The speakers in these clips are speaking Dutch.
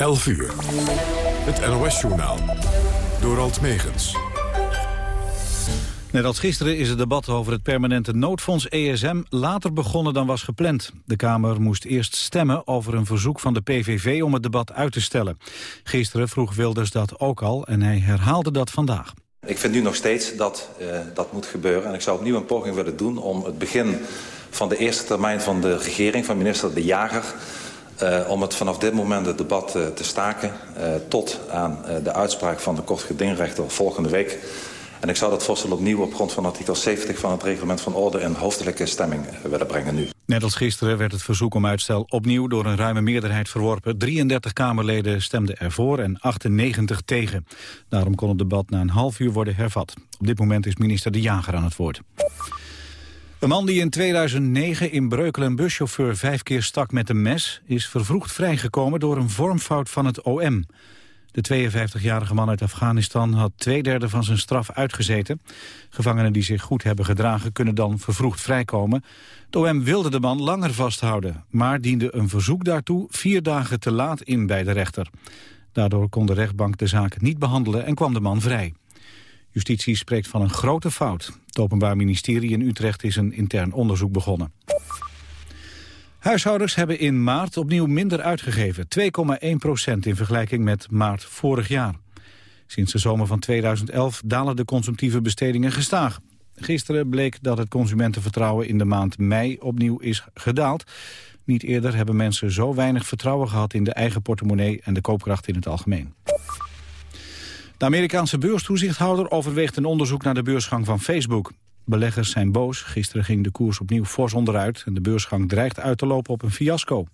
11 uur. Het NOS-journaal. Door Alt Megens. Net als gisteren is het debat over het permanente noodfonds ESM later begonnen dan was gepland. De Kamer moest eerst stemmen over een verzoek van de PVV om het debat uit te stellen. Gisteren vroeg Wilders dat ook al en hij herhaalde dat vandaag. Ik vind nu nog steeds dat uh, dat moet gebeuren. En ik zou opnieuw een poging willen doen om het begin van de eerste termijn van de regering, van minister De Jager... Uh, om het vanaf dit moment het debat uh, te staken... Uh, tot aan de uitspraak van de kortgedingrechter volgende week. En ik zou dat voorstel opnieuw op grond van artikel 70 van het reglement van orde... in hoofdelijke stemming willen brengen nu. Net als gisteren werd het verzoek om uitstel opnieuw door een ruime meerderheid verworpen. 33 Kamerleden stemden ervoor en 98 tegen. Daarom kon het debat na een half uur worden hervat. Op dit moment is minister De Jager aan het woord. Een man die in 2009 in Breukelen buschauffeur vijf keer stak met een mes... is vervroegd vrijgekomen door een vormfout van het OM. De 52-jarige man uit Afghanistan had twee derde van zijn straf uitgezeten. Gevangenen die zich goed hebben gedragen kunnen dan vervroegd vrijkomen. Het OM wilde de man langer vasthouden, maar diende een verzoek daartoe vier dagen te laat in bij de rechter. Daardoor kon de rechtbank de zaak niet behandelen en kwam de man vrij. Justitie spreekt van een grote fout. Het Openbaar Ministerie in Utrecht is een intern onderzoek begonnen. Huishoudens hebben in maart opnieuw minder uitgegeven. 2,1 procent in vergelijking met maart vorig jaar. Sinds de zomer van 2011 dalen de consumptieve bestedingen gestaag. Gisteren bleek dat het consumentenvertrouwen in de maand mei opnieuw is gedaald. Niet eerder hebben mensen zo weinig vertrouwen gehad in de eigen portemonnee en de koopkracht in het algemeen. De Amerikaanse beurstoezichthouder overweegt een onderzoek naar de beursgang van Facebook. Beleggers zijn boos. Gisteren ging de koers opnieuw fors onderuit en de beursgang dreigt uit te lopen op een fiasco.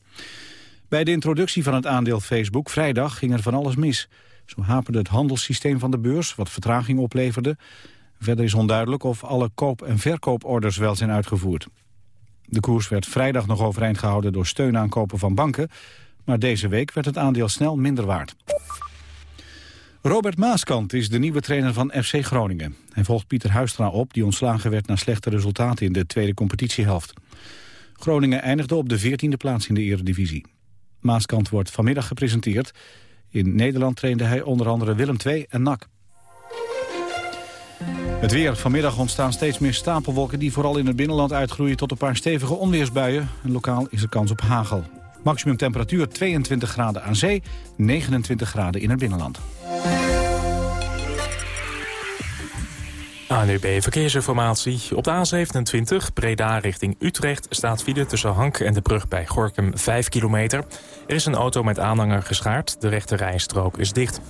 Bij de introductie van het aandeel Facebook vrijdag ging er van alles mis. Zo haperde het handelssysteem van de beurs, wat vertraging opleverde. Verder is onduidelijk of alle koop- en verkooporders wel zijn uitgevoerd. De koers werd vrijdag nog overeind gehouden door steunaankopen van banken... maar deze week werd het aandeel snel minder waard. Robert Maaskant is de nieuwe trainer van FC Groningen. Hij volgt Pieter Huistra op, die ontslagen werd na slechte resultaten in de tweede competitiehelft. Groningen eindigde op de 14e plaats in de eredivisie. Maaskant wordt vanmiddag gepresenteerd. In Nederland trainde hij onder andere Willem II en NAC. Het weer. Vanmiddag ontstaan steeds meer stapelwolken... die vooral in het binnenland uitgroeien tot een paar stevige onweersbuien. En lokaal is er kans op hagel. Maximum temperatuur 22 graden aan zee, 29 graden in het binnenland. ANUB Verkeersinformatie. Op de A27 Breda richting Utrecht staat file tussen Hank en de brug bij Gorkum 5 kilometer. Er is een auto met aanhanger geschaard. De rechte rijstrook is dicht.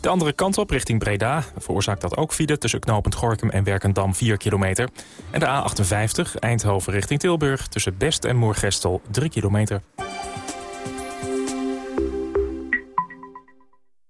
De andere kant op richting Breda veroorzaakt dat ook file tussen knooppunt Gorkum en Werkendam 4 kilometer. En de A58 Eindhoven richting Tilburg tussen Best en Moergestel 3 kilometer.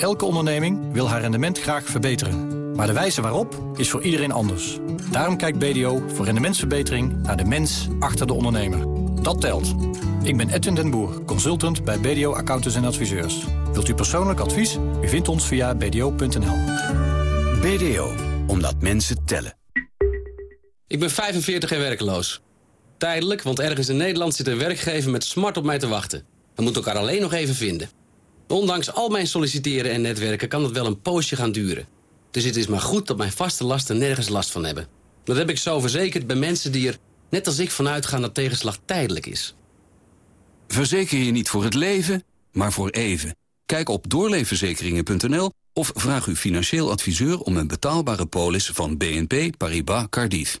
Elke onderneming wil haar rendement graag verbeteren. Maar de wijze waarop is voor iedereen anders. Daarom kijkt BDO voor rendementsverbetering naar de mens achter de ondernemer. Dat telt. Ik ben Edwin den Boer, consultant bij BDO Accountants en Adviseurs. Wilt u persoonlijk advies? U vindt ons via bdo.nl. BDO, omdat mensen tellen. Ik ben 45 en werkloos. Tijdelijk, want ergens in Nederland zit een werkgever met smart op mij te wachten. We moeten elkaar alleen nog even vinden. Ondanks al mijn solliciteren en netwerken kan het wel een poosje gaan duren. Dus het is maar goed dat mijn vaste lasten nergens last van hebben. Dat heb ik zo verzekerd bij mensen die er, net als ik, vanuit gaan dat tegenslag tijdelijk is. Verzeker je niet voor het leven, maar voor even. Kijk op doorleefverzekeringen.nl of vraag uw financieel adviseur om een betaalbare polis van BNP Paribas Cardiff.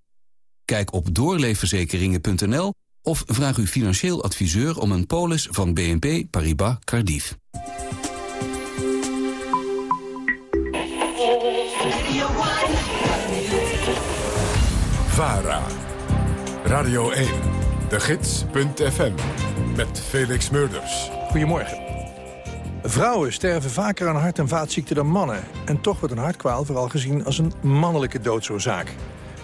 Kijk op doorleefverzekeringen.nl of vraag uw financieel adviseur om een polis van BNP Paribas Cardiff. VARA. Radio 1. De Gids.fm. Met Felix Murders. Goedemorgen. Vrouwen sterven vaker aan hart- en vaatziekten dan mannen. En toch wordt een hartkwaal vooral gezien als een mannelijke doodsoorzaak.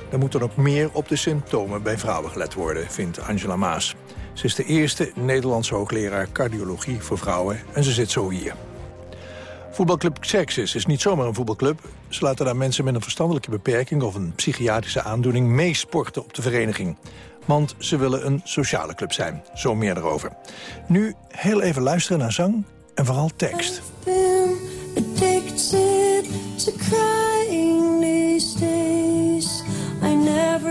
Er moet dan ook meer op de symptomen bij vrouwen gelet worden, vindt Angela Maas. Ze is de eerste Nederlandse hoogleraar cardiologie voor vrouwen en ze zit zo hier. Voetbalclub Xerxes is niet zomaar een voetbalclub. Ze laten daar mensen met een verstandelijke beperking... of een psychiatrische aandoening meesporten op de vereniging. Want ze willen een sociale club zijn. Zo meer erover. Nu heel even luisteren naar zang en vooral tekst. been addicted to crying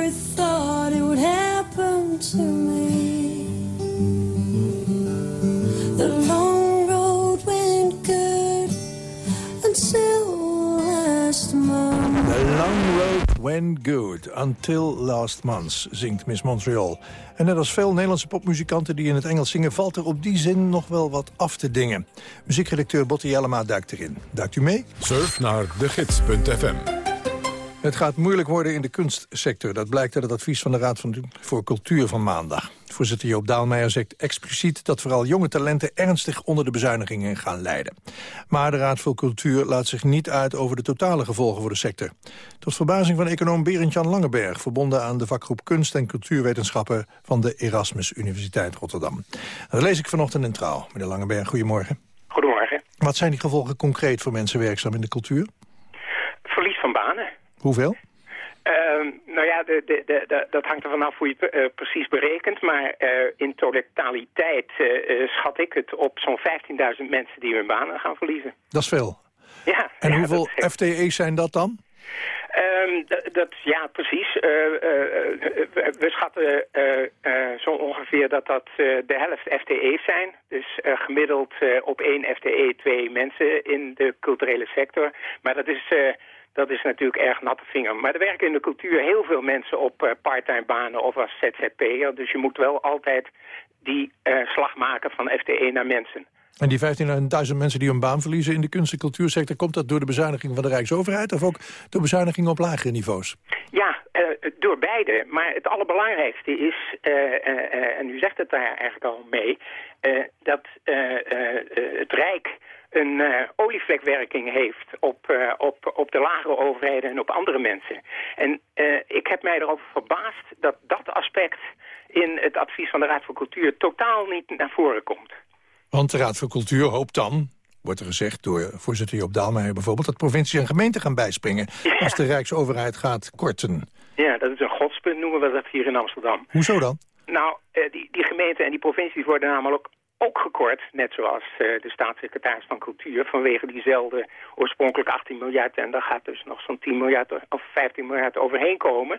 never thought it would happen to me. The long road went good until last month. The long road went good until last month, zingt Miss Montreal. En net als veel Nederlandse popmuzikanten die in het Engels zingen... valt er op die zin nog wel wat af te dingen. Muziekredacteur Botte Jellema duikt erin. Duikt u mee? Surf naar degids.fm. Het gaat moeilijk worden in de kunstsector. Dat blijkt uit het advies van de Raad van, voor Cultuur van maandag. Voorzitter Joop Daalmeijer zegt expliciet dat vooral jonge talenten ernstig onder de bezuinigingen gaan lijden. Maar de Raad voor Cultuur laat zich niet uit over de totale gevolgen voor de sector. Tot verbazing van econoom Berend-Jan Langeberg, verbonden aan de vakgroep Kunst en Cultuurwetenschappen van de Erasmus Universiteit Rotterdam. Dat lees ik vanochtend in Trouw. Meneer Langeberg, goedemorgen. Goedemorgen. Wat zijn die gevolgen concreet voor mensen werkzaam in de cultuur? Hoeveel? Ehm, nou ja, de, de, de, dat hangt er vanaf hoe je het eh, precies berekent. Maar eh, in totaliteit eh, schat ik het op zo'n 15.000 mensen die hun banen gaan verliezen. Dat is veel. Ja, En ja, hoeveel dat- FTE's zijn dat dan? Ehm, dat, ja, precies. We, schatten zo ongeveer dat dat de helft FTE's zijn. Dus gemiddeld op één FTE twee mensen in de culturele sector. Maar dat is, dat is natuurlijk erg natte vinger. Maar er werken in de cultuur heel veel mensen op eh, parttime banen of als ZZP'er. Dus je moet wel altijd die eh, slag maken van FTE naar mensen. En die 15.000 mensen die hun baan verliezen in de kunst- en cultuursector... komt dat door de bezuiniging van de Rijksoverheid... of ook door bezuinigingen op lagere niveaus? Ja, eh, door beide. Maar het allerbelangrijkste is, en u zegt het daar eigenlijk al mee... dat het Rijk een eh, olievlekwerking heeft op, eh, op, op de lagere overheden en op andere mensen. En eh, ik heb mij erover verbaasd dat dat aspect in het advies van de Raad voor Cultuur totaal niet naar voren komt. Want de Raad voor Cultuur hoopt dan, wordt er gezegd door voorzitter Joop Daalmeijer bijvoorbeeld... dat provincies en gemeenten gaan bijspringen als de Rijksoverheid gaat korten. Ja, dat is een godspunt, noemen we dat hier in Amsterdam. Hoezo dan? Nou, die, die gemeenten en die provincies worden namelijk ook gekort, net zoals eh, de staatssecretaris van Cultuur, vanwege diezelfde oorspronkelijk 18 miljard. En daar gaat dus nog zo'n 10 miljard of 15 miljard overheen komen.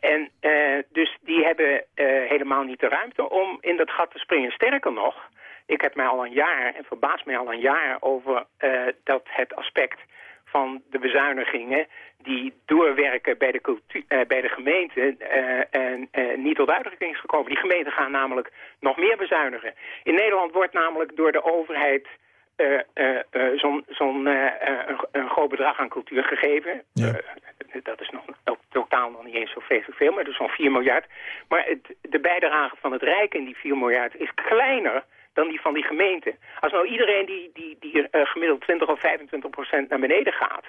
En eh, dus die hebben eh, helemaal niet de ruimte om in dat gat te springen. Sterker nog, ik heb mij al een jaar, en verbaas mij al een jaar, over dat het aspect van de bezuinigingen die doorwerken bij de, eh, bij de gemeente eh, en eh, niet tot uitdrukking is gekomen. Die gemeenten gaan namelijk nog meer bezuinigen. In Nederland wordt namelijk door de overheid zo'n een, groot bedrag aan cultuur gegeven. Dat is nog totaal nog niet eens zo vreselijk veel, maar dus zo'n 4 miljard. Maar het, de bijdrage van het Rijk in die 4 miljard is kleiner dan die van die gemeente. Als nou iedereen die, die, die eh, gemiddeld 20 of 25 procent naar beneden gaat...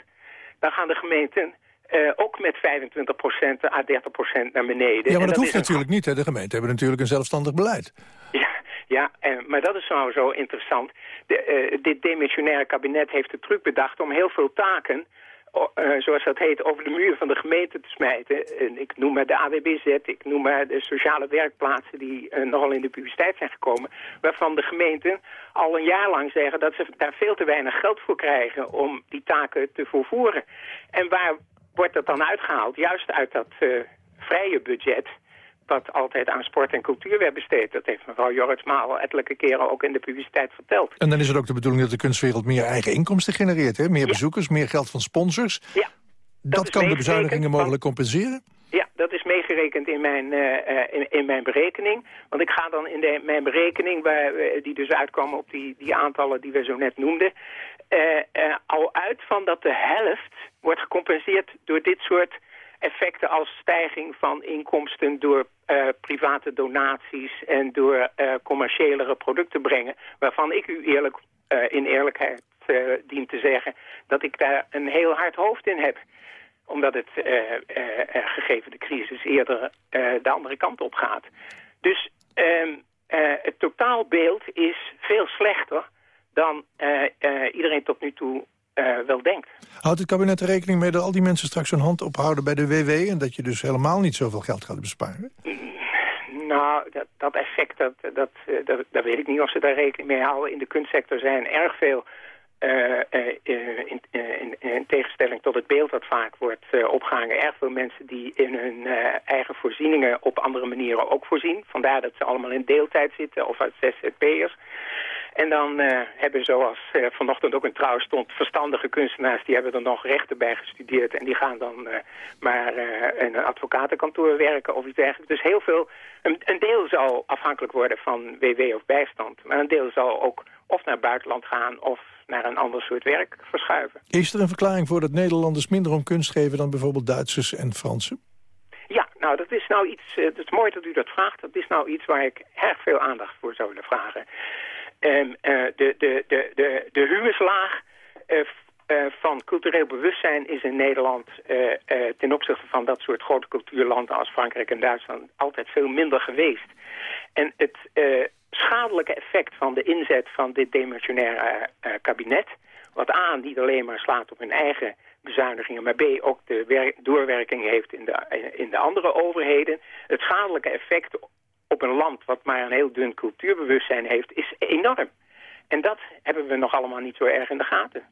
dan gaan de gemeenten eh, ook met 25 procent à 30 procent naar beneden. Ja, maar En dat hoeft een natuurlijk niet. Hè. De gemeenten hebben natuurlijk een zelfstandig beleid. ja, ja eh, maar dat is nou zo interessant. De, dit demissionaire kabinet heeft de truc bedacht om heel veel taken... eh, zoals dat heet, over de muur van de gemeente te smijten. En ik noem maar de AWBZ, ik noem maar de sociale werkplaatsen... die eh, nogal in de publiciteit zijn gekomen... waarvan de gemeenten al een jaar lang zeggen... dat ze daar veel te weinig geld voor krijgen om die taken te volvoeren. En waar wordt dat dan uitgehaald? Juist uit dat eh, vrije budget dat altijd aan sport en cultuur werd besteed. Dat heeft mevrouw Jorritsma al ettelijke keren ook in de publiciteit verteld. En dan is het ook de bedoeling dat de kunstwereld meer eigen inkomsten genereert. Hè? Meer bezoekers, meer geld van sponsors. Ja. Dat, kan de bezuinigingen mogelijk compenseren? Ja, dat is meegerekend in mijn, eh, eh, in, in mijn berekening. Want ik ga dan in de, mijn berekening, waar, eh, die dus uitkomen op die, die aantallen die we zo net noemden... al uit van dat de helft wordt gecompenseerd door dit soort effecten als stijging van inkomsten door eh, private donaties en door eh commerciëlere producten brengen, waarvan ik u eerlijk, eh, in eerlijkheid dien te zeggen dat ik daar een heel hard hoofd in heb omdat het, gegeven de crisis, eerder de andere kant op gaat. Dus ehm, eh, het totaalbeeld is veel slechter dan iedereen tot nu toe eh, wel denkt. Houdt het kabinet er rekening mee dat al die mensen straks hun hand ophouden bij de WW... en dat je dus helemaal niet zoveel geld gaat besparen? Nou, dat, dat effect, dat, dat, eh, dat, dat weet ik niet of ze daar rekening mee houden. In de kunstsector zijn erg veel, eh, in, in, in tegenstelling tot het beeld dat vaak wordt eh, opgehangen, erg veel mensen die in hun eigen voorzieningen op andere manieren ook voorzien. Vandaar dat ze allemaal in deeltijd zitten of uit ZZP'ers. En dan eh, hebben zoals eh, vanochtend ook een trouw stond, verstandige kunstenaars, die hebben er nog rechten bij gestudeerd. En die gaan dan eh, maar in een advocatenkantoor werken of iets dergelijks. Dus heel veel, een, een deel zal afhankelijk worden van WW of bijstand. Maar een deel zal ook of naar het buitenland gaan of naar een ander soort werk verschuiven. Is er een verklaring voor dat Nederlanders minder om kunst geven... dan bijvoorbeeld Duitsers en Fransen? Ja, nou dat is nou iets, het is mooi dat u dat vraagt. Dat is nou iets waar ik erg veel aandacht voor zou willen vragen. Ehm, eh, de, de, de, de, de eh, eh, van cultureel bewustzijn is in Nederland eh, eh, ten opzichte van dat soort grote cultuurlanden als Frankrijk en Duitsland altijd veel minder geweest. En het eh, schadelijke effect van de inzet van dit demissionaire eh, kabinet, wat A niet alleen maar slaat op hun eigen bezuinigingen, maar B ook de wer- doorwerking heeft in de, in de andere overheden. Het schadelijke effect op een land wat maar een heel dun cultuurbewustzijn heeft, is enorm. En dat hebben we nog allemaal niet zo erg in de gaten.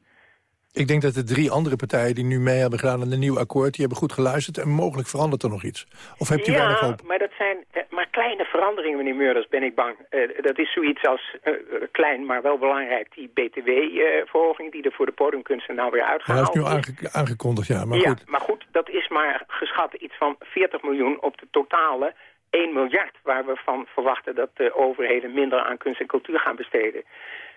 Ik denk dat de drie andere partijen die nu mee hebben gedaan aan een nieuw akkoord... die hebben goed geluisterd en mogelijk verandert er nog iets. Of hebt u weinig ja, hoop? maar dat zijn eh, maar kleine veranderingen, meneer Meurders, ben ik bang. Eh, dat is zoiets als, eh, klein maar wel belangrijk, die btw-verhoging... die er voor de podiumkunsten nou weer heeft nu is. aange- aangekondigd, ja. Maar ja, goed, maar goed, dat is maar geschat iets van 40 miljoen op de totale 1 miljard... waar we van verwachten dat de overheden minder aan kunst en cultuur gaan besteden.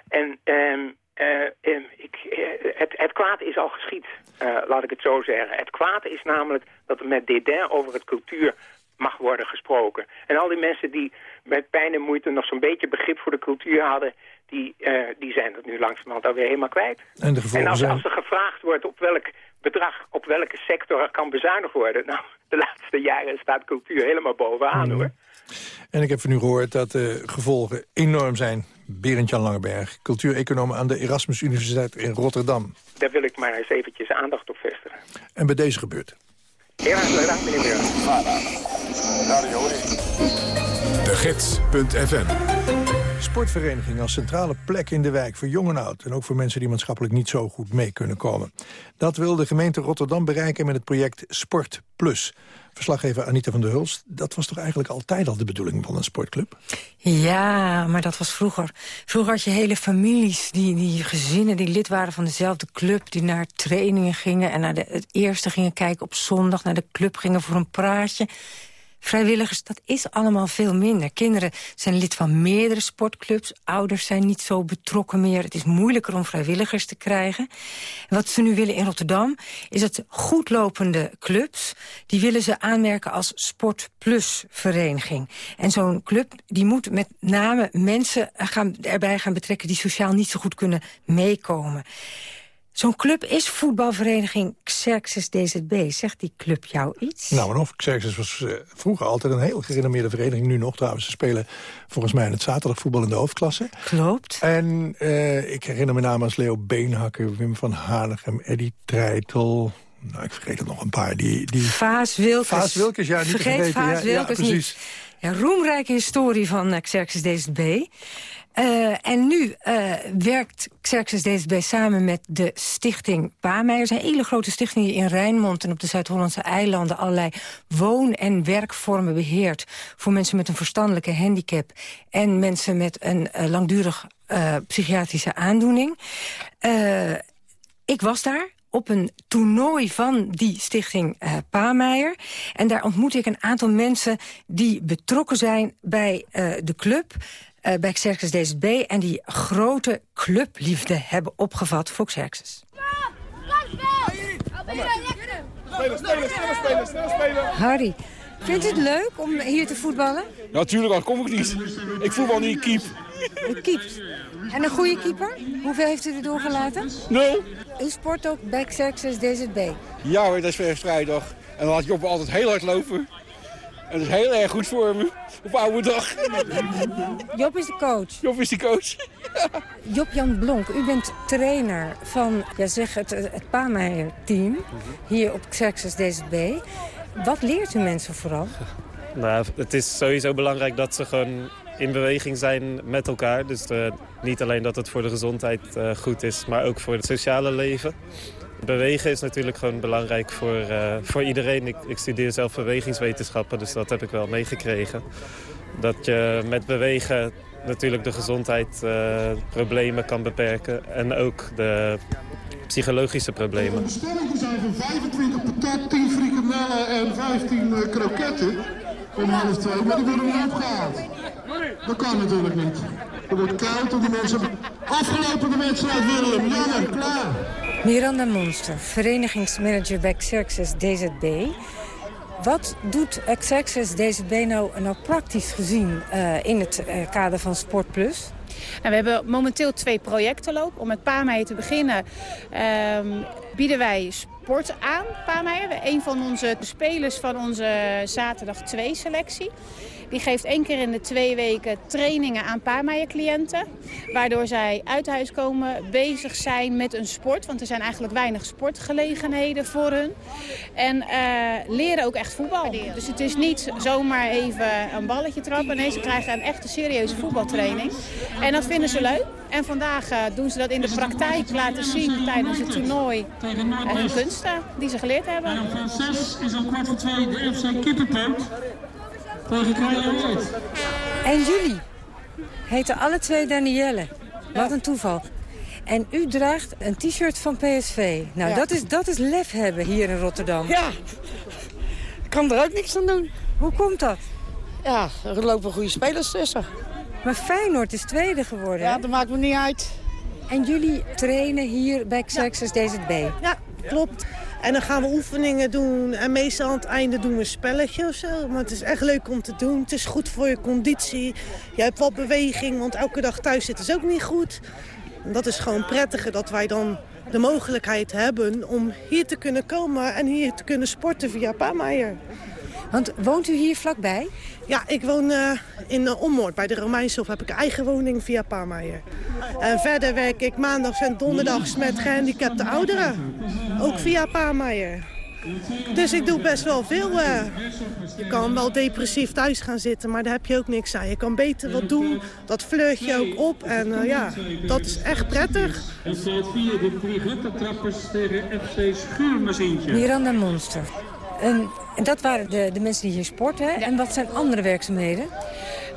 En ehm, eh, ehm, ik, eh, het, het kwaad is al geschied, eh, laat ik het zo zeggen. Het kwaad is namelijk dat er met dédain over het cultuur mag worden gesproken. En al die mensen die met pijn en moeite nog zo'n beetje begrip voor de cultuur hadden... die, die zijn dat nu langzamerhand alweer helemaal kwijt. en de gevolgen En als, zijn... als er gevraagd wordt op welk bedrag, op welke sector er kan bezuinigd worden... nou, de laatste jaren staat cultuur helemaal bovenaan, hoor. En ik heb van u gehoord dat de gevolgen enorm zijn. Berend-Jan Langeberg, cultuureconoom aan de Erasmus Universiteit in Rotterdam. Daar wil ik maar eens eventjes aandacht op vestigen. En bij deze gebeurt. Heel hartelijk dank, meneer Meur. De Gids.fm Sportvereniging als centrale plek in de wijk voor jong en oud... en ook voor mensen die maatschappelijk niet zo goed mee kunnen komen. Dat wil de gemeente Rotterdam bereiken met het project Sport Plus. Verslaggever Anita van der Hulst, dat was toch eigenlijk altijd al de bedoeling van een sportclub? Ja, maar dat was vroeger. Vroeger had je hele families, die, die gezinnen die lid waren van dezelfde club... die naar trainingen gingen en naar de, het eerste gingen kijken op zondag... naar de club gingen voor een praatje. Vrijwilligers, dat is allemaal veel minder. Kinderen zijn lid van meerdere sportclubs. Ouders zijn niet zo betrokken meer. Het is moeilijker om vrijwilligers te krijgen. En wat ze nu willen in Rotterdam... is dat goedlopende clubs... die willen ze aanmerken als Sport Plus vereniging. En zo'n club die moet met name mensen gaan, erbij gaan betrekken... die sociaal niet zo goed kunnen meekomen. Zo'n club is voetbalvereniging Xerxes DZB. Zegt die club jou iets? Nou en of, Xerxes was eh, vroeger altijd een heel gerenommeerde vereniging. Nu nog trouwens, ze spelen volgens mij in het zaterdagvoetbal in de hoofdklasse. Klopt. En eh, ik herinner me namen als Leo Beenhakker, Wim van Hanegem, Eddie Treitel... Nou, ik vergeet er nog een paar. Die, die... Vaas Wilkes. Vaas Wilkes, ja, niet Vergeet. Vaas ja, precies. niet. Ja, roemrijke historie van uh, Xerxes DZB. Eh, en nu eh, werkt Xerxes DSB samen met de stichting Paameijer. Een hele grote stichting die in Rijnmond en op de Zuid-Hollandse eilanden... allerlei woon- en werkvormen beheert voor mensen met een verstandelijke handicap... en mensen met een uh, langdurig psychiatrische aandoening. ik was daar op een toernooi van die stichting uh, Paameijer. En daar ontmoette ik een aantal mensen die betrokken zijn bij de club... Uh, bij Xerxes DSB en die grote clubliefde hebben opgevat voor Xerxes. Spelen, spelen, spelen, spelen, spelen, spelen. Harry, vindt u het leuk om hier te voetballen? Natuurlijk, dat kom ik niet. Ik voetbal niet, keep. U keept. En een goede keeper? Hoeveel heeft u er doorgelaten? Nul. U sport ook bij Xerxes DZB? Ja hoor, dat is vrijdag. En dan laat Job altijd heel hard lopen. En dat is heel erg goed voor me. Op oude dag. Job is de coach. Job is de coach. Job-Jan Blonk, u bent trainer van ja, zeg het, het Paameijer-team hier op Xerxes DZB. Wat leert u mensen vooral? Nou, het is sowieso belangrijk dat ze gewoon in beweging zijn met elkaar. Dus uh, niet alleen dat het voor de gezondheid uh, goed is, maar ook voor het sociale leven. Bewegen is natuurlijk gewoon belangrijk voor, uh, voor iedereen. Ik, ik, studeer zelf bewegingswetenschappen, dus dat heb ik wel meegekregen. Dat je met bewegen natuurlijk de gezondheidsproblemen kan beperken. En ook de psychologische problemen. De stellingen zijn van 25 patat, 10 frikandellen en 15 kroketten om half twee, maar die worden niet opgehaald. Dat kan natuurlijk niet. Er wordt koud en die mensen... Afgelopen de wedstrijd Willem, jammer, klaar. Miranda Monster, verenigingsmanager bij Xerxes DZB. Wat doet Xerxes DZB nou, nou praktisch gezien uh, in het uh, kader van Sport Plus? Nou, we hebben momenteel twee projecten lopen. Om met Paameijer te beginnen um, bieden wij sport aan, Paameijer. Een van onze spelers van onze zaterdag 2 selectie. Die geeft één keer in de twee weken trainingen aan Paameijer-cliënten. Waardoor zij uit huis komen, bezig zijn met een sport. Want er zijn eigenlijk weinig sportgelegenheden voor hun. En uh, leren ook echt voetbal. Dus het is niet zomaar even een balletje trappen. Nee, ze krijgen een echte serieuze voetbaltraining. En dat vinden ze leuk. En vandaag uh, doen ze dat in de praktijk laten zien tijdens het toernooi. Uh, hun kunsten die ze geleerd hebben. En op 6 is om kwart voor twee de FC Kippenpunt tegen En jullie heten alle twee Danielle. Wat een toeval. En u draagt een t-shirt van PSV. Nou, Ja. dat, is, dat is lef hebben hier in Rotterdam. Ja, ik kan er ook niks aan doen. Hoe komt dat? Ja, er lopen goede spelers tussen. Maar Feyenoord is tweede geworden. Ja, dat maakt me niet uit. En jullie trainen hier bij Xerxes DZB? Ja, klopt. En dan gaan we oefeningen doen en meestal aan het einde doen we een spelletje of zo. Maar het is echt leuk om te doen. Het is goed voor je conditie. Je hebt wat beweging, want elke dag thuis zitten is ook niet goed. En dat is gewoon prettiger dat wij dan de mogelijkheid hebben om hier te kunnen komen en hier te kunnen sporten via Paameijer. Want woont u hier vlakbij? Ja, ik woon uh, in uh, Ommoord. Bij de Romeinse Hof heb ik een eigen woning via Paameijer. En verder werk ik maandags en donderdags met gehandicapte ouderen. Ook via Paameijer. Dus ik doe best wel veel. Uh. Je kan wel depressief thuis gaan zitten, maar daar heb je ook niks aan. Je kan beter wat doen, dat flirt je ook op. En ja, dat is echt prettig. En staat via de drie trappers tegen FC Schuurmachientje. Miranda Monster. En, en dat waren de, de mensen die hier sporten. En wat zijn andere werkzaamheden?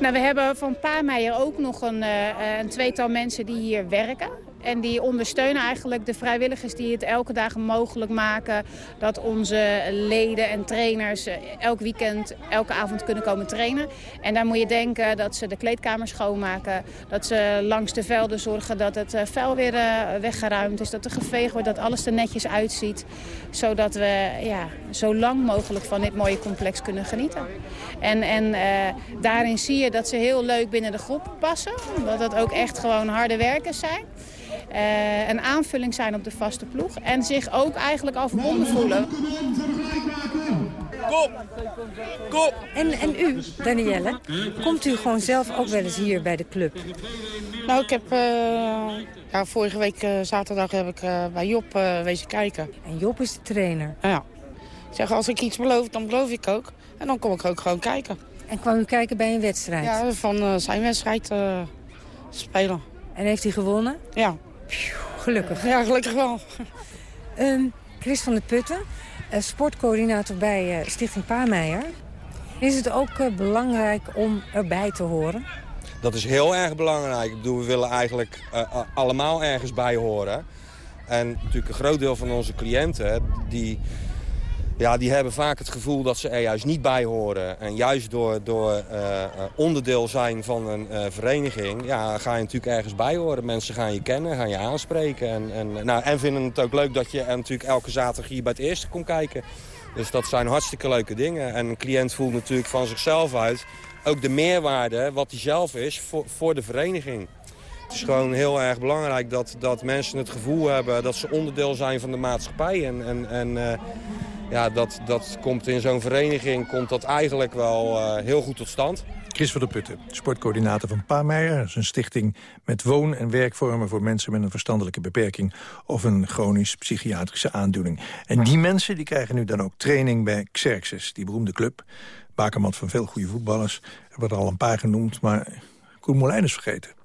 Nou, we hebben van Paameijer ook nog een, uh, een tweetal mensen die hier werken. En die ondersteunen eigenlijk de vrijwilligers die het elke dag mogelijk maken... dat onze leden en trainers uh, elk weekend, elke avond kunnen komen trainen. En daar moet je denken dat ze de kleedkamers schoonmaken... dat ze langs de velden zorgen dat het uh, vuil weer weggeruimd is... dat er geveegd wordt, dat alles er netjes uitziet. Zodat we ja, zo lang mogelijk van dit mooie complex kunnen genieten. En, en daarin zie je dat ze heel leuk binnen de groep passen. Dat het ook echt gewoon harde werkers zijn. Uh, een aanvulling zijn op de vaste ploeg. En zich ook eigenlijk al verbonden voelen. Kom! Kom! En, en u, Danielle, komt u gewoon zelf ook wel eens hier bij de club? Nou, ik heb uh, ja, vorige week uh, zaterdag heb ik bij Job wezen kijken. En Job is de trainer? Ja. Ik zeg, als ik iets beloof, dan beloof ik ook. En dan kom ik ook gewoon kijken. En kwam u kijken bij een wedstrijd? Ja, van zijn wedstrijd spelen. En heeft hij gewonnen? Ja. Gelukkig. Ja, gelukkig wel. Ehm, Chris van der Putten, eh, sportcoördinator bij eh, Stichting Paarmeijer. Is het ook eh, belangrijk om erbij te horen? Dat is heel erg belangrijk. We willen eigenlijk allemaal ergens bij horen. En natuurlijk een groot deel van onze cliënten... die, ja, die hebben vaak het gevoel dat ze er juist niet bij horen. En juist door, door eh, onderdeel zijn van een eh, vereniging... Ja, ga je natuurlijk ergens bij horen. Mensen gaan je kennen, gaan je aanspreken. En, en, nou, en vinden het ook leuk dat je natuurlijk elke zaterdag hier bij het eerste komt kijken. Dus dat zijn hartstikke leuke dingen. En een cliënt voelt natuurlijk van zichzelf uit... ook de meerwaarde wat hij zelf is voor, voor de vereniging. Het is gewoon heel erg belangrijk dat, dat mensen het gevoel hebben... dat ze onderdeel zijn van de maatschappij. En, en, en eh, ja, dat, dat komt in zo'n vereniging komt dat eigenlijk wel eh, heel goed tot stand. Chris van der Putten, sportcoördinator van Paarmeijer. Dat is een stichting met woon- en werkvormen voor mensen met een verstandelijke beperking of een chronisch psychiatrische aandoening. En die mensen die krijgen nu dan ook training bij Xerxes, die beroemde club. Bakermat van veel goede voetballers. Er al een paar genoemd, maar Koen Molijn is vergeten.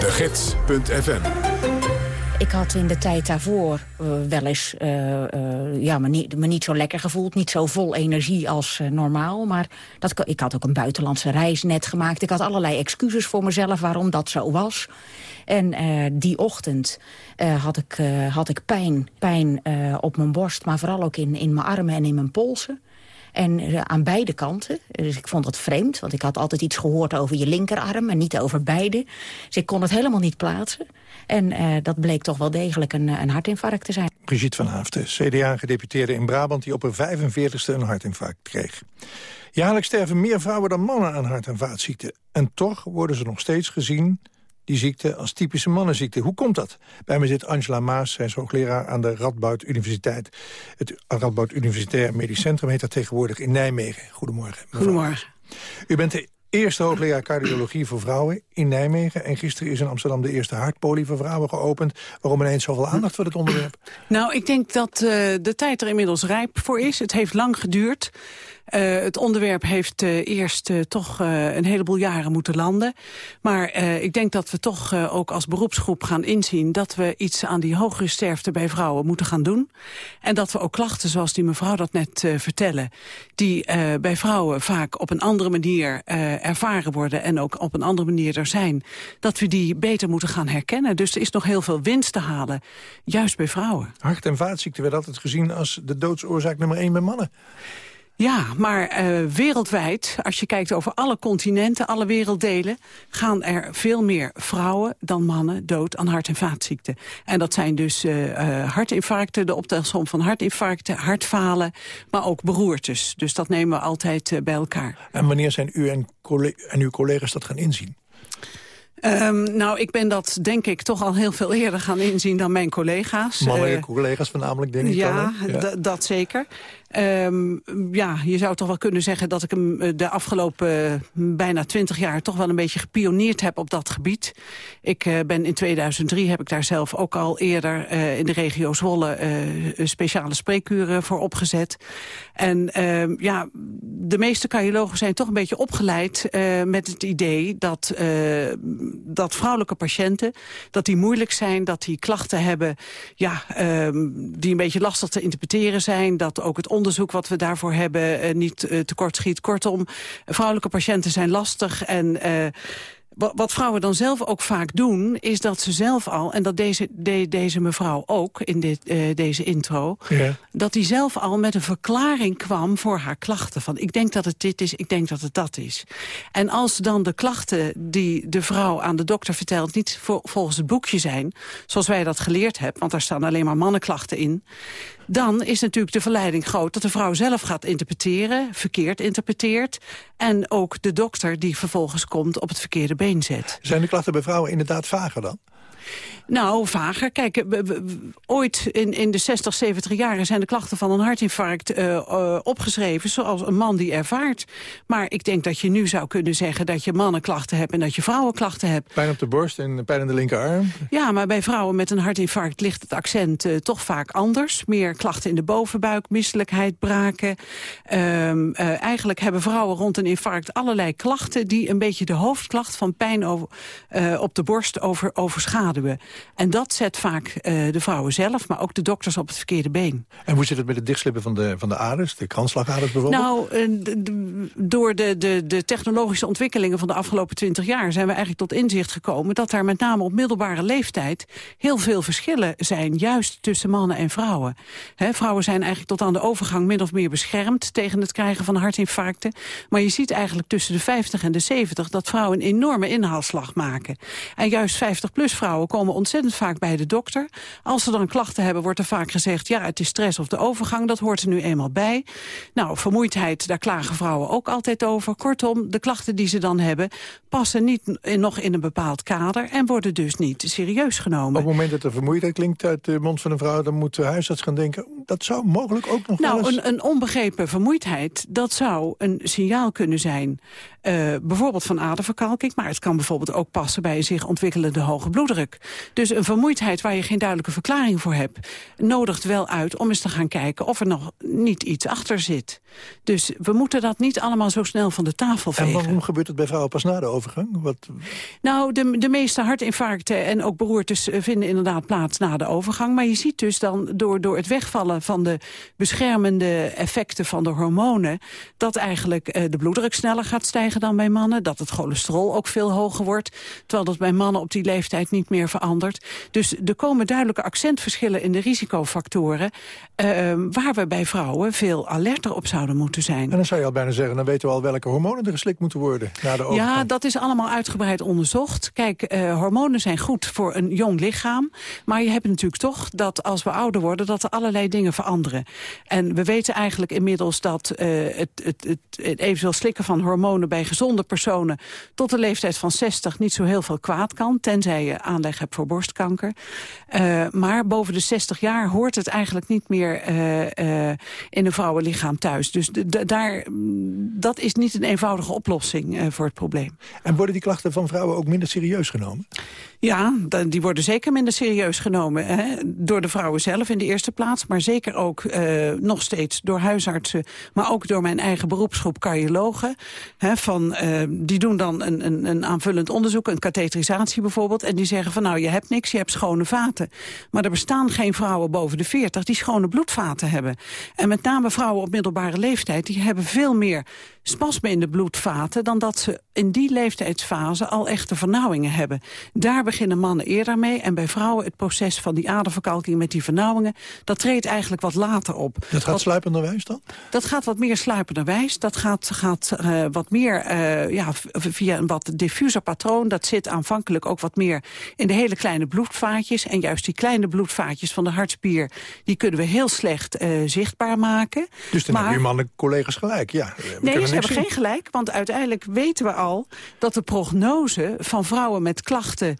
De Gids.fm Ik had in de tijd daarvoor eh, wel eens eh, eh, ja, me, niet, me niet zo lekker gevoeld. Niet zo vol energie als normaal. Maar dat, ik had ook een buitenlandse reis net gemaakt. Ik had allerlei excuses voor mezelf waarom dat zo was. En eh, die ochtend eh, had, ik, eh, had ik pijn, pijn eh, op mijn borst... maar vooral ook in, in mijn armen en in mijn polsen. En eh, aan beide kanten. Dus ik vond dat vreemd, want ik had altijd iets gehoord over je linkerarm... en niet over beide. Dus ik kon het helemaal niet plaatsen. En eh, dat bleek toch wel degelijk een, een hartinfarct te zijn. Brigitte van Haafden, CDA-gedeputeerde in Brabant... die op haar 45ste een hartinfarct kreeg. Jaarlijks sterven meer vrouwen dan mannen aan hart- en vaatziekten. En toch worden ze nog steeds gezien, die ziekte, als typische mannenziekte. Hoe komt dat? Bij me zit Angela Maas, zij is hoogleraar aan de Radboud Universiteit. Het Radboud Universitair Medisch Centrum heet dat tegenwoordig in Nijmegen. Goedemorgen. mevrouw. Goedemorgen. U bent de eerste hoogleraar cardiologie voor vrouwen in Nijmegen. En gisteren is in Amsterdam de eerste hartpolie voor vrouwen geopend. Waarom ineens zoveel aandacht voor het onderwerp? Nou, ik denk dat eh, de tijd er inmiddels rijp voor is. Het heeft lang geduurd. Eh, het onderwerp heeft eh, eerst eh, toch een heleboel jaren moeten landen. Maar ik denk dat we toch ook als beroepsgroep gaan inzien... dat we iets aan die hogere sterfte bij vrouwen moeten gaan doen. En dat we ook klachten, zoals die mevrouw dat net vertellen... die bij vrouwen vaak op een andere manier ervaren worden... en ook op een andere manier er zijn... dat we die beter moeten gaan herkennen. Dus er is nog heel veel winst te halen, juist bij vrouwen. Hart- en vaatziekten werd altijd gezien als de doodsoorzaak nummer één bij mannen. Ja, maar eh, wereldwijd, als je kijkt over alle continenten, alle werelddelen... gaan er veel meer vrouwen dan mannen dood aan hart- en vaatziekten. En dat zijn dus eh, eh, hartinfarcten, de optelsom van hartinfarcten, hartfalen... maar ook beroertes. Dus dat nemen we altijd bij elkaar. En wanneer zijn u en, uw collega's dat gaan inzien? Ehm, nou, ik ben dat denk ik toch al heel veel eerder gaan inzien dan mijn collega's. Mannelijke Eh, collega's voornamelijk, denk ik ja, dan, d- dat zeker. Ehm, ja, je zou toch wel kunnen zeggen dat ik hem eh, de afgelopen eh, bijna twintig jaar toch wel een beetje gepioneerd heb op dat gebied. Ik eh, ben in 2003 heb ik daar zelf ook al eerder in de regio Zwolle speciale spreekuren voor opgezet. En ehm, ja, de meeste cardiologen zijn toch een beetje opgeleid met het idee dat, dat vrouwelijke patiënten, dat die moeilijk zijn, dat die klachten hebben, ja, ehm, die een beetje lastig te interpreteren zijn, dat ook het onderzoek wat we daarvoor hebben eh, niet eh, tekort schiet. Kortom, vrouwelijke patiënten zijn lastig en... eh, wa- wat vrouwen dan zelf ook vaak doen, is dat ze zelf al... en dat deze, de- deze mevrouw ook in dit, deze intro... Ja. dat die zelf al met een verklaring kwam voor haar klachten. Van ik denk dat het dit is, ik denk dat het dat is. En als dan de klachten die de vrouw aan de dokter vertelt... niet vo- volgens het boekje zijn, zoals wij dat geleerd hebben... want daar staan alleen maar mannenklachten in... dan is natuurlijk de verleiding groot dat de vrouw zelf gaat interpreteren... verkeerd interpreteert... en ook de dokter die vervolgens komt op het verkeerde been zet. Zijn de klachten bij vrouwen inderdaad vager dan? Nou, vager. Kijk, ooit in, in de 60, 70 jaren zijn de klachten van een hartinfarct eh, eh, opgeschreven... zoals een man die ervaart. Maar ik denk dat je nu zou kunnen zeggen dat je mannenklachten hebt... en dat je vrouwenklachten hebt. Pijn op de borst en pijn in de linkerarm. Ja, maar bij vrouwen met een hartinfarct ligt het accent eh, toch vaak anders. Meer klachten in de bovenbuik, misselijkheid, braken. Ehm, eh, eigenlijk hebben vrouwen rond een infarct allerlei klachten... die een beetje de hoofdklacht van pijn over, op de borst over, overschaduwen. En dat zet vaak eh, de vrouwen zelf, maar ook de dokters op het verkeerde been. En hoe zit het met het dichtslippen van de, van de aders, de kransslagaders bijvoorbeeld? Nou, eh, door de, de, de technologische ontwikkelingen van de afgelopen twintig jaar... zijn we eigenlijk tot inzicht gekomen dat er met name op middelbare leeftijd... heel veel verschillen zijn, juist tussen mannen en vrouwen. Vrouwen zijn eigenlijk tot aan de overgang min of meer beschermd... tegen het krijgen van hartinfarcten. Maar je ziet eigenlijk tussen de 50 en de 70 dat vrouwen een enorme inhaalslag maken. En juist 50-plus vrouwen komen ontzettend vaak bij de dokter. Als ze dan klachten hebben, wordt er vaak gezegd... ja, het is stress of de overgang, dat hoort er nu eenmaal bij. Nou, vermoeidheid, daar klagen vrouwen ook altijd over. Kortom, de klachten die ze dan hebben... passen niet in- nog in een bepaald kader... en worden dus niet serieus genomen. Op het moment dat er vermoeidheid klinkt uit de mond van een vrouw... dan moet de huisarts gaan denken, dat zou mogelijk ook nog wel Nou, eens... een, een onbegrepen vermoeidheid, dat zou een signaal kunnen zijn. Eh, bijvoorbeeld van aderverkalking, maar het kan bijvoorbeeld ook passen bij een zich ontwikkelende hoge bloeddruk. Dus een vermoeidheid waar je geen duidelijke verklaring voor hebt, nodigt wel uit om eens te gaan kijken of er nog niet iets achter zit. Dus we moeten dat niet allemaal zo snel van de tafel En vegen. waarom gebeurt het bij vrouwen pas na de overgang? Wat, Nou, de, de meeste hartinfarcten en ook beroertes eh, vinden inderdaad plaats na de overgang. Maar je ziet dus dan door, door het wegvallen van de beschermende effecten van de hormonen... dat eigenlijk eh, de bloeddruk sneller gaat stijgen dan bij mannen. Dat het cholesterol ook veel hoger wordt. Terwijl dat bij mannen op die leeftijd niet meer verandert. Dus er komen duidelijke accentverschillen in de risicofactoren... eh, waar we bij vrouwen veel alerter op zouden moeten zijn. en dan zou je al bijna zeggen, dan weten we al welke hormonen er geslikt moeten worden na de overgang. Ja, dat is allemaal uitgebreid onderzocht. Kijk, eh, hormonen zijn goed voor een jong lichaam. Maar je hebt natuurlijk toch dat als we ouder worden... dat er allerlei dingen veranderen. En we weten eigenlijk inmiddels dat eh, het, het, het, het eventueel slikken van hormonen... bij gezonde personen tot de leeftijd van 60 niet zo heel veel kwaad kan. Tenzij je aanleg hebt voor borstkanker. Eh, maar boven de 60 jaar hoort het eigenlijk niet meer eh, eh, in een vrouwenlichaam thuis. Dus daar, mm, dat is niet een eenvoudige oplossing voor het probleem. En worden die klachten van vrouwen ook minder serieus genomen? Ja, die worden zeker minder serieus genomen. Hè? Door de vrouwen zelf in de eerste plaats. Maar zeker ook nog steeds door huisartsen. Maar ook door mijn eigen beroepsgroep cardiologen. Hè, van, eh, die doen dan een, een, een aanvullend onderzoek. Een katheterisatie bijvoorbeeld. En die zeggen van nou je hebt niks, je hebt schone vaten. Maar er bestaan geen vrouwen boven de 40 die schone bloedvaten hebben. En met name vrouwen op middelbare leeftijd. Die hebben veel meer spasmen in de bloedvaten... dan dat ze in die leeftijdsfase al echte vernauwingen hebben. Daar beginnen mannen eerder mee. En bij vrouwen het proces van die aderverkalking met die vernauwingen... dat treedt eigenlijk wat later op. Dat gaat sluipenderwijs dan? Dat gaat wat meer sluipenderwijs. Dat gaat, gaat eh, wat meer eh, ja, via een wat diffuser patroon. Dat zit aanvankelijk ook wat meer in de hele kleine bloedvaatjes. En juist die kleine bloedvaatjes van de hartspier... die kunnen we heel slecht eh, zichtbaar maken. Dus dan Maar- hebben uw mannen collega's gelijk. Ja, we Nee, ze hebben geen gelijk, want uiteindelijk weten we al... dat de prognose van vrouwen met klachten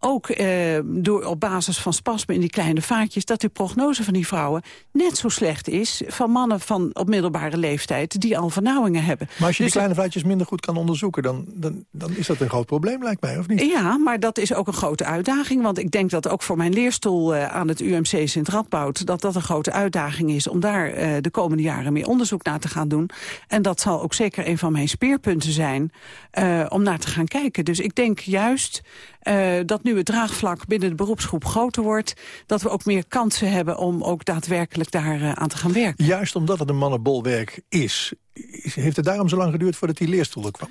ook eh, door, op basis van spasmen in die kleine vaatjes... dat de prognose van die vrouwen net zo slecht is... van mannen van op middelbare leeftijd die al vernauwingen hebben. Maar als je Dus die kleine vaatjes minder goed kan onderzoeken... Dan, dan, dan is dat een groot probleem, lijkt mij, of niet? Ja, maar dat is ook een grote uitdaging. Want ik denk dat ook voor mijn leerstoel eh, aan het UMC Sint-Radboud... dat dat een grote uitdaging is om daar eh, de komende jaren meer onderzoek naar te gaan doen. En dat zal ook zeker een van mijn speerpunten zijn eh, om naar te gaan kijken. Dus ik denk juist eh, dat nu het draagvlak binnen de beroepsgroep groter wordt... dat we ook meer kansen hebben om ook daadwerkelijk daar eh, aan te gaan werken. Juist omdat het een mannenbolwerk is, heeft het daarom zo lang geduurd voordat die leerstoel er kwam?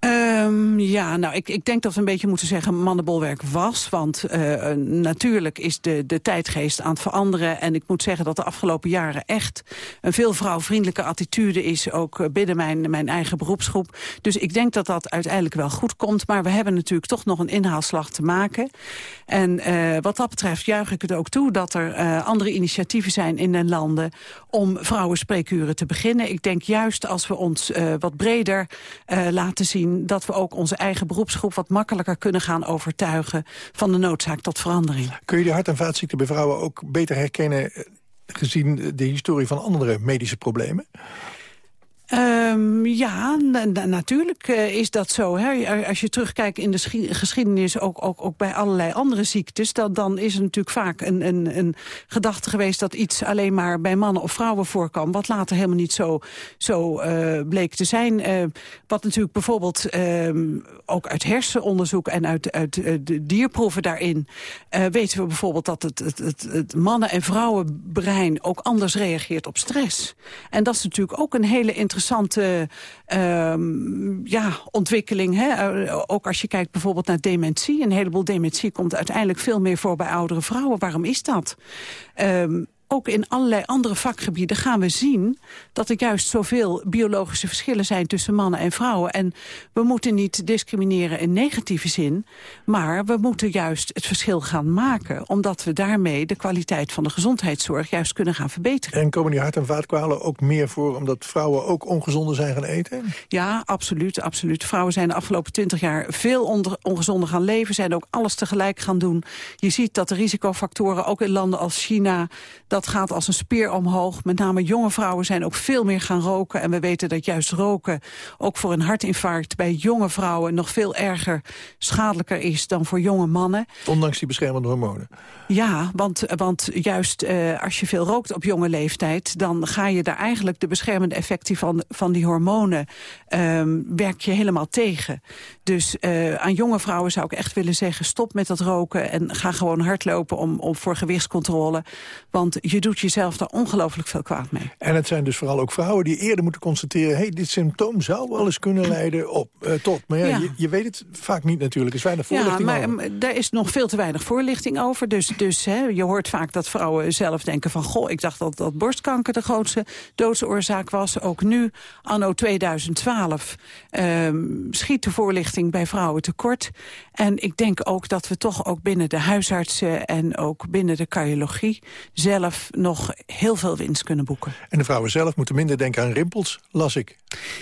Ehm, ja, nou, ik, ik denk dat we een beetje moeten zeggen mannenbolwerk was. Want eh, natuurlijk is de, de tijdgeest aan het veranderen. En ik moet zeggen dat de afgelopen jaren echt een veel vrouwvriendelijke attitude is. Ook eh, binnen mijn, mijn eigen beroepsgroep. Dus ik denk dat dat uiteindelijk wel goed komt. Maar we hebben natuurlijk toch nog een inhaalslag te maken. En eh, wat dat betreft juich ik het ook toe dat er andere initiatieven zijn in de landen om vrouwenspreekuren te beginnen. Ik denk juist als we ons wat breder laten zien dat we ook onze eigen beroepsgroep wat makkelijker kunnen gaan overtuigen van de noodzaak tot verandering. Kun je die hart- en vaatziekten bij vrouwen ook beter herkennen... eh, gezien de historie van andere medische problemen? Ehm, ja, na- na- natuurlijk eh, is dat zo. Hè. Als je terugkijkt in de schi- geschiedenis, ook, ook, ook bij allerlei andere ziektes... Dan, is er natuurlijk vaak een, een, een gedachte geweest... dat iets alleen maar bij mannen of vrouwen voorkwam... wat later helemaal niet zo, zo eh, bleek te zijn. Eh, wat natuurlijk bijvoorbeeld ehm, ook uit hersenonderzoek... en uit, uit de dierproeven daarin... weten we bijvoorbeeld dat het, het, het, het mannen- en vrouwenbrein... ook anders reageert op stress. En dat is natuurlijk ook een hele interessante ehm, ja, ontwikkeling. Hè? Eh, ook als je kijkt bijvoorbeeld naar dementie. Een heleboel dementie komt uiteindelijk veel meer voor bij oudere vrouwen. Waarom is dat? Ehm, ook in allerlei andere vakgebieden gaan we zien... dat er juist zoveel biologische verschillen zijn tussen mannen en vrouwen. En we moeten niet discrimineren in negatieve zin... maar we moeten juist het verschil gaan maken... omdat we daarmee de kwaliteit van de gezondheidszorg juist kunnen gaan verbeteren. En komen die hart- en vaatkwalen ook meer voor... omdat vrouwen ook ongezonder zijn gaan eten? Ja, absoluut, absoluut. Vrouwen zijn de afgelopen twintig jaar veel onder, ongezonder gaan leven. Zijn ook alles tegelijk gaan doen. Je ziet dat de risicofactoren, ook in landen als China... dat gaat als een speer omhoog. Met name jonge vrouwen zijn ook veel meer gaan roken. En we weten dat juist roken ook voor een hartinfarct... bij jonge vrouwen nog veel erger schadelijker is dan voor jonge mannen. Ondanks die beschermende hormonen. Ja, want, want juist eh, als je veel rookt op jonge leeftijd... dan ga je daar eigenlijk de beschermende effecten van, van die hormonen... ehm, werk je helemaal tegen. Dus eh, aan jonge vrouwen zou ik echt willen zeggen... stop met dat roken en ga gewoon hardlopen om, om voor gewichtscontrole. Want je doet jezelf daar ongelooflijk veel kwaad mee. En het zijn dus vooral ook vrouwen die eerder moeten constateren... hey, dit symptoom zou wel eens kunnen leiden op, eh, tot. Maar ja, Ja. Je, je weet het vaak niet natuurlijk. Er is weinig Ja, voorlichting maar over. mm, daar is nog veel te weinig voorlichting over. Dus, dus hè, je hoort vaak dat vrouwen zelf denken van... goh, ik dacht dat, dat borstkanker de grootste doodsoorzaak was. Ook nu, anno 2012, ehm, schiet de voorlichting bij vrouwen tekort. En ik denk ook dat we toch ook binnen de huisartsen... en ook binnen de cardiologie zelf nog heel veel winst kunnen boeken. En de vrouwen zelf moeten minder denken aan rimpels, las ik.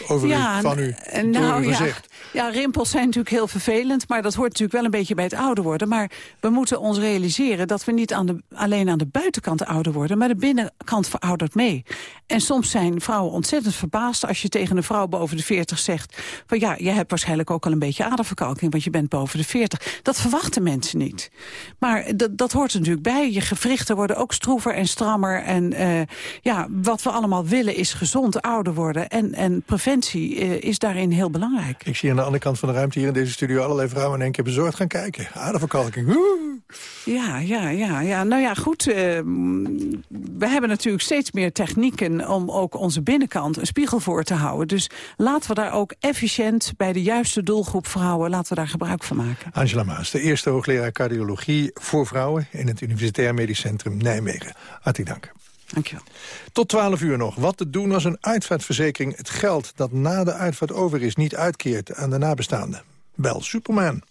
Over u, van u, nou, ja, ja, rimpels zijn natuurlijk heel vervelend... maar dat hoort natuurlijk wel een beetje bij het ouder worden. Maar we moeten ons realiseren dat we niet aan de, alleen aan de buitenkant ouder worden... maar de binnenkant veroudert mee. En soms zijn vrouwen ontzettend verbaasd als je tegen een vrouw boven de 40 zegt... van ja, je hebt waarschijnlijk ook al een beetje aderverkalking... want je bent boven de 40. Dat verwachten mensen niet. Maar dat, dat hoort er natuurlijk bij. Je gewrichten worden ook stroever en strammer. En eh, ja, wat we allemaal willen is gezond ouder worden. En, en preventie eh, is daarin heel belangrijk. Ik zie aan de andere kant van de ruimte hier in deze studio... allerlei vrouwen in één keer bezorgd gaan kijken. Aderverkalking. Woe! Ja, ja, ja, ja. Nou ja, goed. eh, we hebben natuurlijk steeds meer technieken om ook onze binnenkant een spiegel voor te houden. Dus laten we daar ook efficiënt bij de juiste doelgroep vrouwen, laten we daar gebruik van maken. Angela Maas, de eerste hoogleraar cardiologie voor vrouwen... in het Universitair Medisch Centrum Nijmegen. Hartelijk dank. Dankjewel. Tot 12 uur nog. Wat te doen als een uitvaartverzekering het geld dat na de uitvaart over is... niet uitkeert aan de nabestaanden? Bel Superman.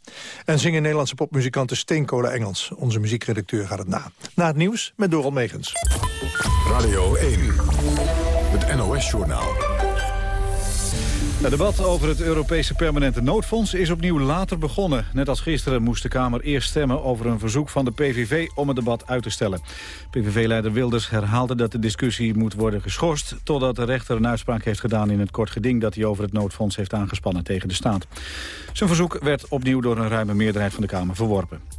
En zingen Nederlandse popmuzikanten Steenkolen Engels. Onze muziekredacteur gaat het na. Na het nieuws met Doral Megens. Radio 1, NOS-journaal. Het debat over het Europese permanente noodfonds is opnieuw later begonnen. Net als gisteren moest de Kamer eerst stemmen over een verzoek van de PVV om het debat uit te stellen. PVV-leider Wilders herhaalde dat de discussie moet worden geschorst... totdat de rechter een uitspraak heeft gedaan in het kort geding... dat hij over het noodfonds heeft aangespannen tegen de staat. Zijn verzoek werd opnieuw door een ruime meerderheid van de Kamer verworpen.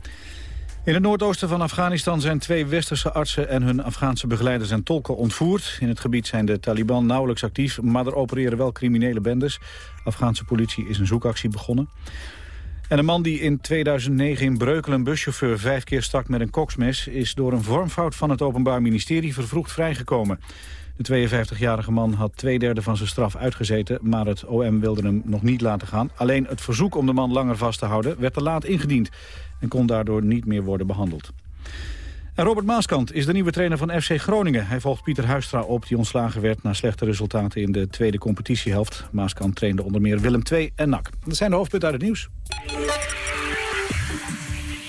In het noordoosten van Afghanistan zijn twee westerse artsen en hun Afghaanse begeleiders en tolken ontvoerd. In het gebied zijn de Taliban nauwelijks actief, maar er opereren wel criminele bendes. Afghaanse politie is een zoekactie begonnen. En een man die in 2009 in Breukelen een buschauffeur vijf keer stak met een koksmes... is door een vormfout van het Openbaar Ministerie vervroegd vrijgekomen. De 52-jarige man had twee derde van zijn straf uitgezeten... maar het OM wilde hem nog niet laten gaan. Alleen het verzoek om de man langer vast te houden werd te laat ingediend... en kon daardoor niet meer worden behandeld. En Robert Maaskant is de nieuwe trainer van FC Groningen. Hij volgt Pieter Huistra op, die ontslagen werd... na slechte resultaten in de tweede competitiehelft. Maaskant trainde onder meer Willem II en NAC. Dat zijn de hoofdpunten uit het nieuws.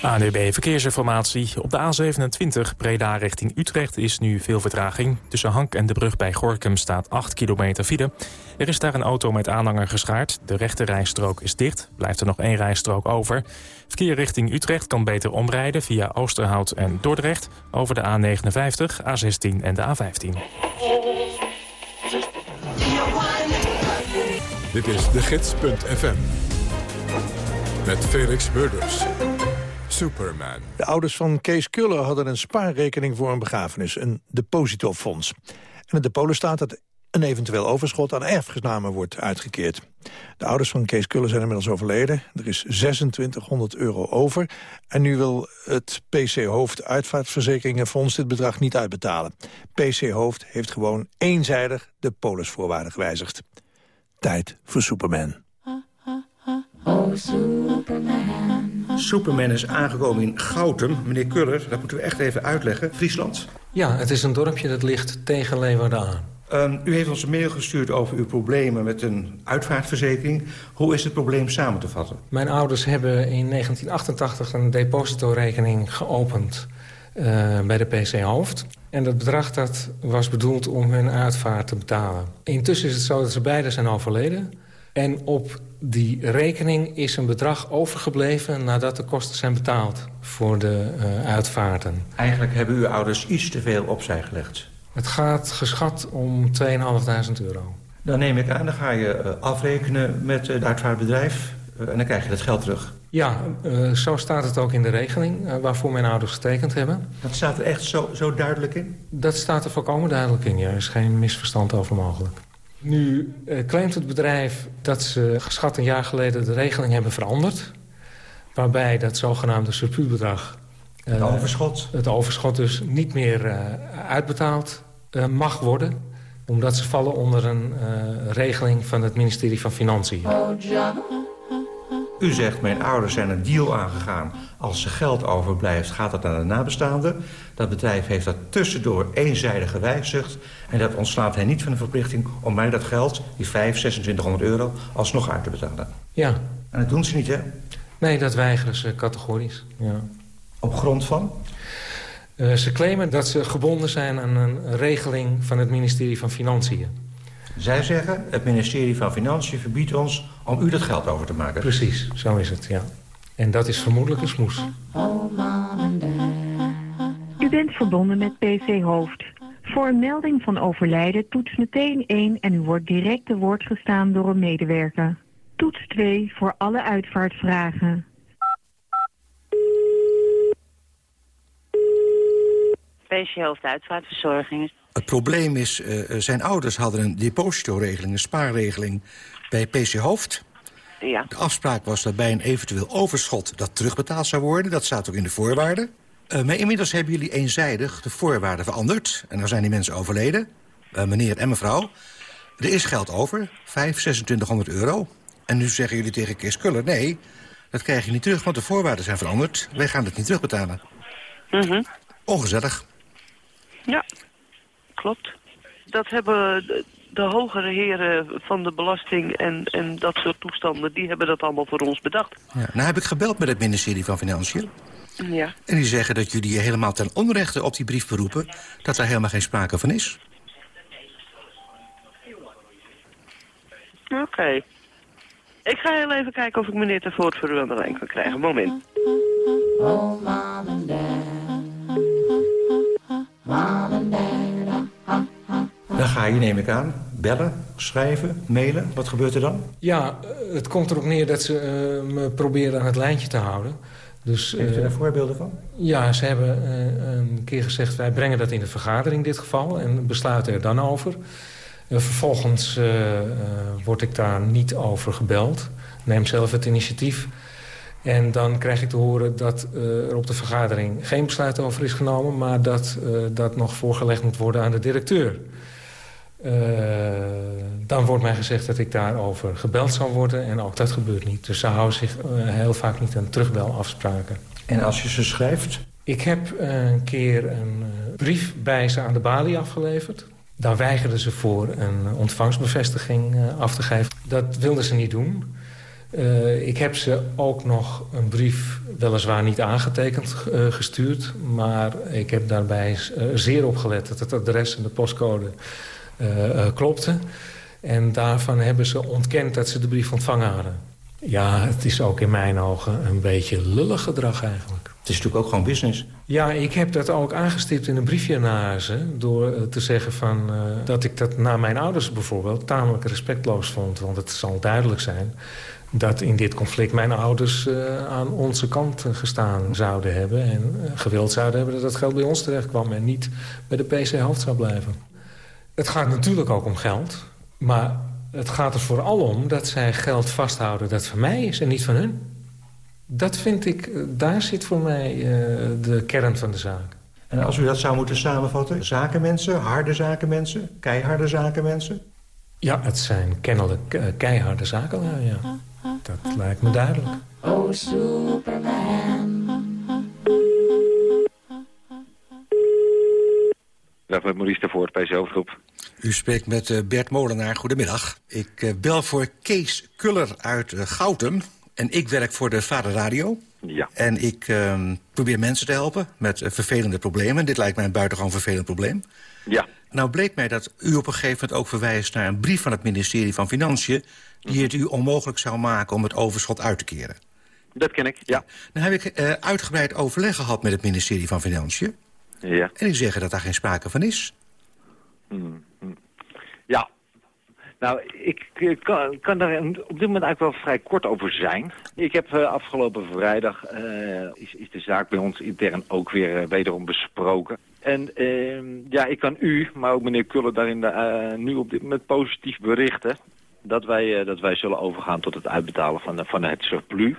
ANUB Verkeersinformatie. Op de A27 Breda richting Utrecht is nu veel vertraging. Tussen Hank en de brug bij Gorkum staat 8 kilometer file. Er is daar een auto met aanhanger geschaard. De rechte rijstrook is dicht. Blijft er nog één rijstrook over. Verkeer richting Utrecht kan beter omrijden via Oosterhout en Dordrecht... over de A59, A16 en de A15. Dit is de gids.fm. Met Felix Burders. Superman. De ouders van Kees Kuller hadden een spaarrekening voor een begrafenis, een depositofonds. En in de polen staat dat een eventueel overschot aan erfgenamen wordt uitgekeerd. De ouders van Kees Kuller zijn inmiddels overleden. Er is 2600 euro over. En nu wil het PC Hoofd Uitvaartverzekeringenfonds dit bedrag niet uitbetalen. PC Hoofd heeft gewoon eenzijdig de polisvoorwaarden gewijzigd. Tijd voor Superman. Oh, Superman. Superman is aangekomen in Goutum. Meneer Kuller, dat moeten we echt even uitleggen. Friesland. Ja, het is een dorpje dat ligt tegen Leeuwarden aan. Uh, u heeft ons een mail gestuurd over uw problemen met een uitvaartverzekering. Hoe is het probleem samen te vatten? Mijn ouders hebben in 1988 een depositorekening geopend uh, bij de PC Hoofd. En dat bedrag dat was bedoeld om hun uitvaart te betalen. Intussen is het zo dat ze beiden zijn overleden. En op die rekening is een bedrag overgebleven nadat de kosten zijn betaald voor de uh, uitvaarten. Eigenlijk hebben uw ouders iets te veel opzij gelegd. Het gaat geschat om 2.500 euro. Dan neem ik aan, dan ga je uh, afrekenen met het uitvaartbedrijf... En dan krijg je dat geld terug. Ja, uh, zo staat het ook in de regeling uh, waarvoor mijn ouders getekend hebben. Dat staat er echt zo, zo duidelijk in? Dat staat er volkomen duidelijk in, ja. Er is geen misverstand over mogelijk. Nu uh, claimt het bedrijf dat ze geschat een jaar geleden de regeling hebben veranderd. Waarbij dat zogenaamde surplusbedrag... het overschot? Het overschot dus niet meer uitbetaald mag worden omdat ze vallen onder een regeling van het ministerie van Financiën. U zegt, mijn ouders zijn een deal aangegaan. Als er geld overblijft, gaat dat naar de nabestaanden. Dat bedrijf heeft dat tussendoor eenzijdig gewijzigd. En dat ontslaat hen niet van de verplichting om mij dat geld, die 5, 2600 euro, alsnog uit te betalen. Ja. En dat doen ze niet, hè? Nee, dat weigeren ze categorisch. Ja. Op grond van? Uh, ze claimen dat ze gebonden zijn aan een regeling van het ministerie van Financiën. Zij zeggen, het ministerie van Financiën verbiedt ons om u dat geld over te maken. Precies, zo is het, ja. En dat is vermoedelijk een smoes. U bent verbonden met PC Hoofd. Voor een melding van overlijden toets meteen 1 en u wordt direct te woord gestaan door een medewerker. Toets 2 voor alle uitvaartvragen. PC Hoofd Uitvaartverzorging. Het probleem is, uh, zijn ouders hadden een depositoregeling, een spaarregeling bij PC Hoofd. Ja. De afspraak was dat bij een eventueel overschot dat terugbetaald zou worden. Dat staat ook in de voorwaarden. Uh, maar inmiddels hebben jullie eenzijdig de voorwaarden veranderd. En dan zijn die mensen overleden, uh, meneer en mevrouw. Er is geld over, 5, 2600 euro. En nu zeggen jullie tegen Kees Kuller... nee, dat krijg je niet terug, want de voorwaarden zijn veranderd. Wij gaan het niet terugbetalen. Mm -hmm. Ongezellig. Ja, klopt. Dat hebben de, hogere heren van de belasting en, en dat soort toestanden... die hebben dat allemaal voor ons bedacht. Ja, nou heb ik gebeld met het ministerie van Financiën. Ja. En die zeggen dat jullie je helemaal ten onrechte op die brief beroepen... dat daar helemaal geen sprake van is. Oké. Okay. Ik ga heel even kijken of ik meneer Tervoort voor u aan de lijn kan krijgen. Moment. Oh, mom and dad. Mom and dad. Dan ga je, neem ik aan, bellen, schrijven, mailen. Wat gebeurt er dan? Ja, het komt erop neer dat ze uh, me proberen aan het lijntje te houden. Dus, Heeft u daar voorbeelden van? Ja, ze hebben een keer gezegd... wij brengen dat in de vergadering in dit geval... en besluiten er dan over. Vervolgens word ik daar niet over gebeld. Neem zelf het initiatief. En dan krijg ik te horen dat er op de vergadering geen besluit over is genomen... maar dat dat nog voorgelegd moet worden aan de directeur. Uh, dan wordt mij gezegd dat ik daarover gebeld zal worden. En ook dat gebeurt niet. Dus ze houden zich uh, heel vaak niet aan terugbelafspraken. En als je ze schrijft? Ik heb uh, een keer een brief bij ze aan de balie afgeleverd. Daar weigerden ze voor een ontvangstbevestiging af te geven. Dat wilden ze niet doen. Uh, ik heb ze ook nog een brief, weliswaar niet aangetekend, uh, gestuurd. Maar ik heb daarbij uh, zeer op gelet dat het adres en de postcode klopten. En daarvan hebben ze ontkend dat ze de brief ontvangen hadden. Ja, het is ook in mijn ogen een beetje lullig gedrag eigenlijk. Het is natuurlijk ook gewoon business. Ja, ik heb dat ook aangestipt in een briefje naar ze... door te zeggen van, uh, dat ik dat naar mijn ouders bijvoorbeeld... tamelijk respectloos vond. Want het zal duidelijk zijn dat in dit conflict mijn ouders uh, aan onze kant gestaan zouden hebben... en gewild zouden hebben dat het geld bij ons terecht kwam... en niet bij de PC hoofd zou blijven. Het gaat natuurlijk ook om geld, maar het gaat er vooral om dat zij geld vasthouden dat van mij is en niet van hun. Dat vind ik, daar zit voor mij uh, de kern van de zaak. En als u dat zou moeten samenvatten, zakenmensen, harde zakenmensen, keiharde zakenmensen? Ja, het zijn kennelijk uh, keiharde zaken, ja. Dat lijkt me duidelijk. Oh, Superman. Met Maurice Tervoort bij Zelfgroep. U spreekt met uh, Bert Molenaar. Goedemiddag. Ik uh, bel voor Kees Kuller uit Goutum. En ik werk voor de Vader Radio. Ja. En ik ehm, probeer mensen te helpen met vervelende problemen. Dit lijkt mij een buitengewoon vervelend probleem. Ja. Nou bleek mij dat u op een gegeven moment ook verwijst... naar een brief van het ministerie van Financiën... die het u onmogelijk zou maken om het overschot uit te keren. Dat ken ik, ja. Dan heb ik uh, uitgebreid overleg gehad met het ministerie van Financiën. Ja. En die zeggen dat daar geen sprake van is. Hmm. Ja. Nou, ik, ik kan, kan, daar op dit moment eigenlijk wel vrij kort over zijn. Ik heb uh, afgelopen vrijdag uh, is, is, de zaak bij ons intern ook weer uh, wederom besproken. En ehm, ja, ik kan u, maar ook meneer Kuller daarin nu op dit moment positief berichten... dat wij, dat wij zullen overgaan tot het uitbetalen van, van het surplus.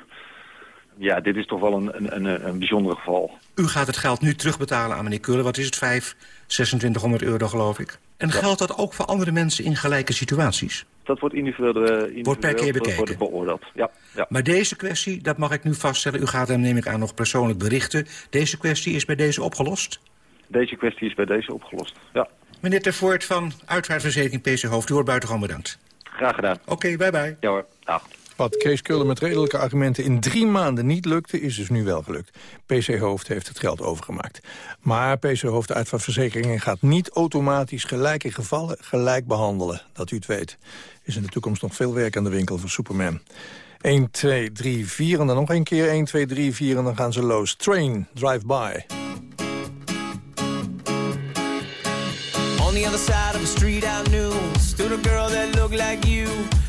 Ja, dit is toch wel een, een, een bijzonder geval. U gaat het geld nu terugbetalen aan meneer Kuller. Wat is het, 5, 2600 euro geloof ik? En ja. geldt dat ook voor andere mensen in gelijke situaties? Dat wordt individueel, uh, individueel wordt per keer bekeken. Wordt beoordeeld. Ja, ja. Maar deze kwestie, dat mag ik nu vaststellen... u gaat hem, neem ik aan, nog persoonlijk berichten. Deze kwestie is bij deze opgelost? Deze kwestie is bij deze opgelost, ja. Meneer Tervoort van Uitvaartverzekering PC Hoofd, u wordt buitengewoon bedankt. Graag gedaan. Oké, okay, bye bye. Ja hoor, dag. Wat Kees Kullen met redelijke argumenten in drie maanden niet lukte... is dus nu wel gelukt. PC Hoofd heeft het geld overgemaakt. Maar PC Hoofd Uitvaartverzekeringen gaat niet automatisch gelijke gevallen gelijk behandelen. Dat u het weet. Is in de toekomst nog veel werk aan de winkel voor Superman. 1, 2, 3, 4 en dan nog een keer 1, 2, 3, 4 en dan gaan ze los. Train, drive by. On the other side of the street I knew Stood a girl that looked like you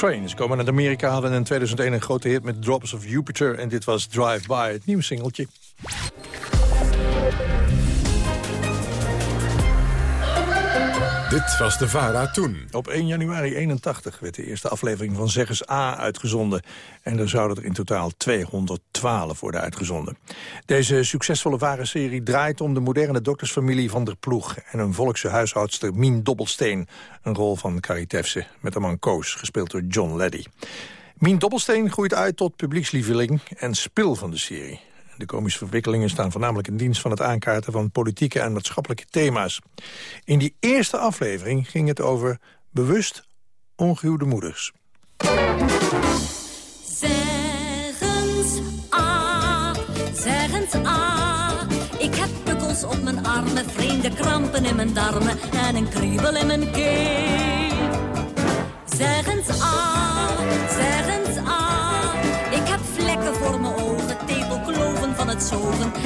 Trains komen uit Amerika, hadden in 2001 een grote hit met Drops of Jupiter. En dit was Drive By, het nieuwe singeltje. Dit was de VARA toen. Op 1 januari 81 werd de eerste aflevering van Zeggers A uitgezonden. En er zouden er in totaal 212 worden uitgezonden. Deze succesvolle VARA-serie draait om de moderne doktersfamilie van der Ploeg... en een volkse huishoudster Mien Dobbelsteen. Een rol van Carrie Tefse met de man Koos, gespeeld door John Leddy. Mien Dobbelsteen groeit uit tot publiekslieveling en spil van de serie. De komische verwikkelingen staan voornamelijk in dienst van het aankaarten van politieke en maatschappelijke thema's. In die eerste aflevering ging het over bewust ongehuwde moeders. Zeggens ah, zeggens ah. Ik heb pukkels op mijn armen, vreemde krampen in mijn darmen en een kriebel in mijn keel. Zeggens ah, zeggens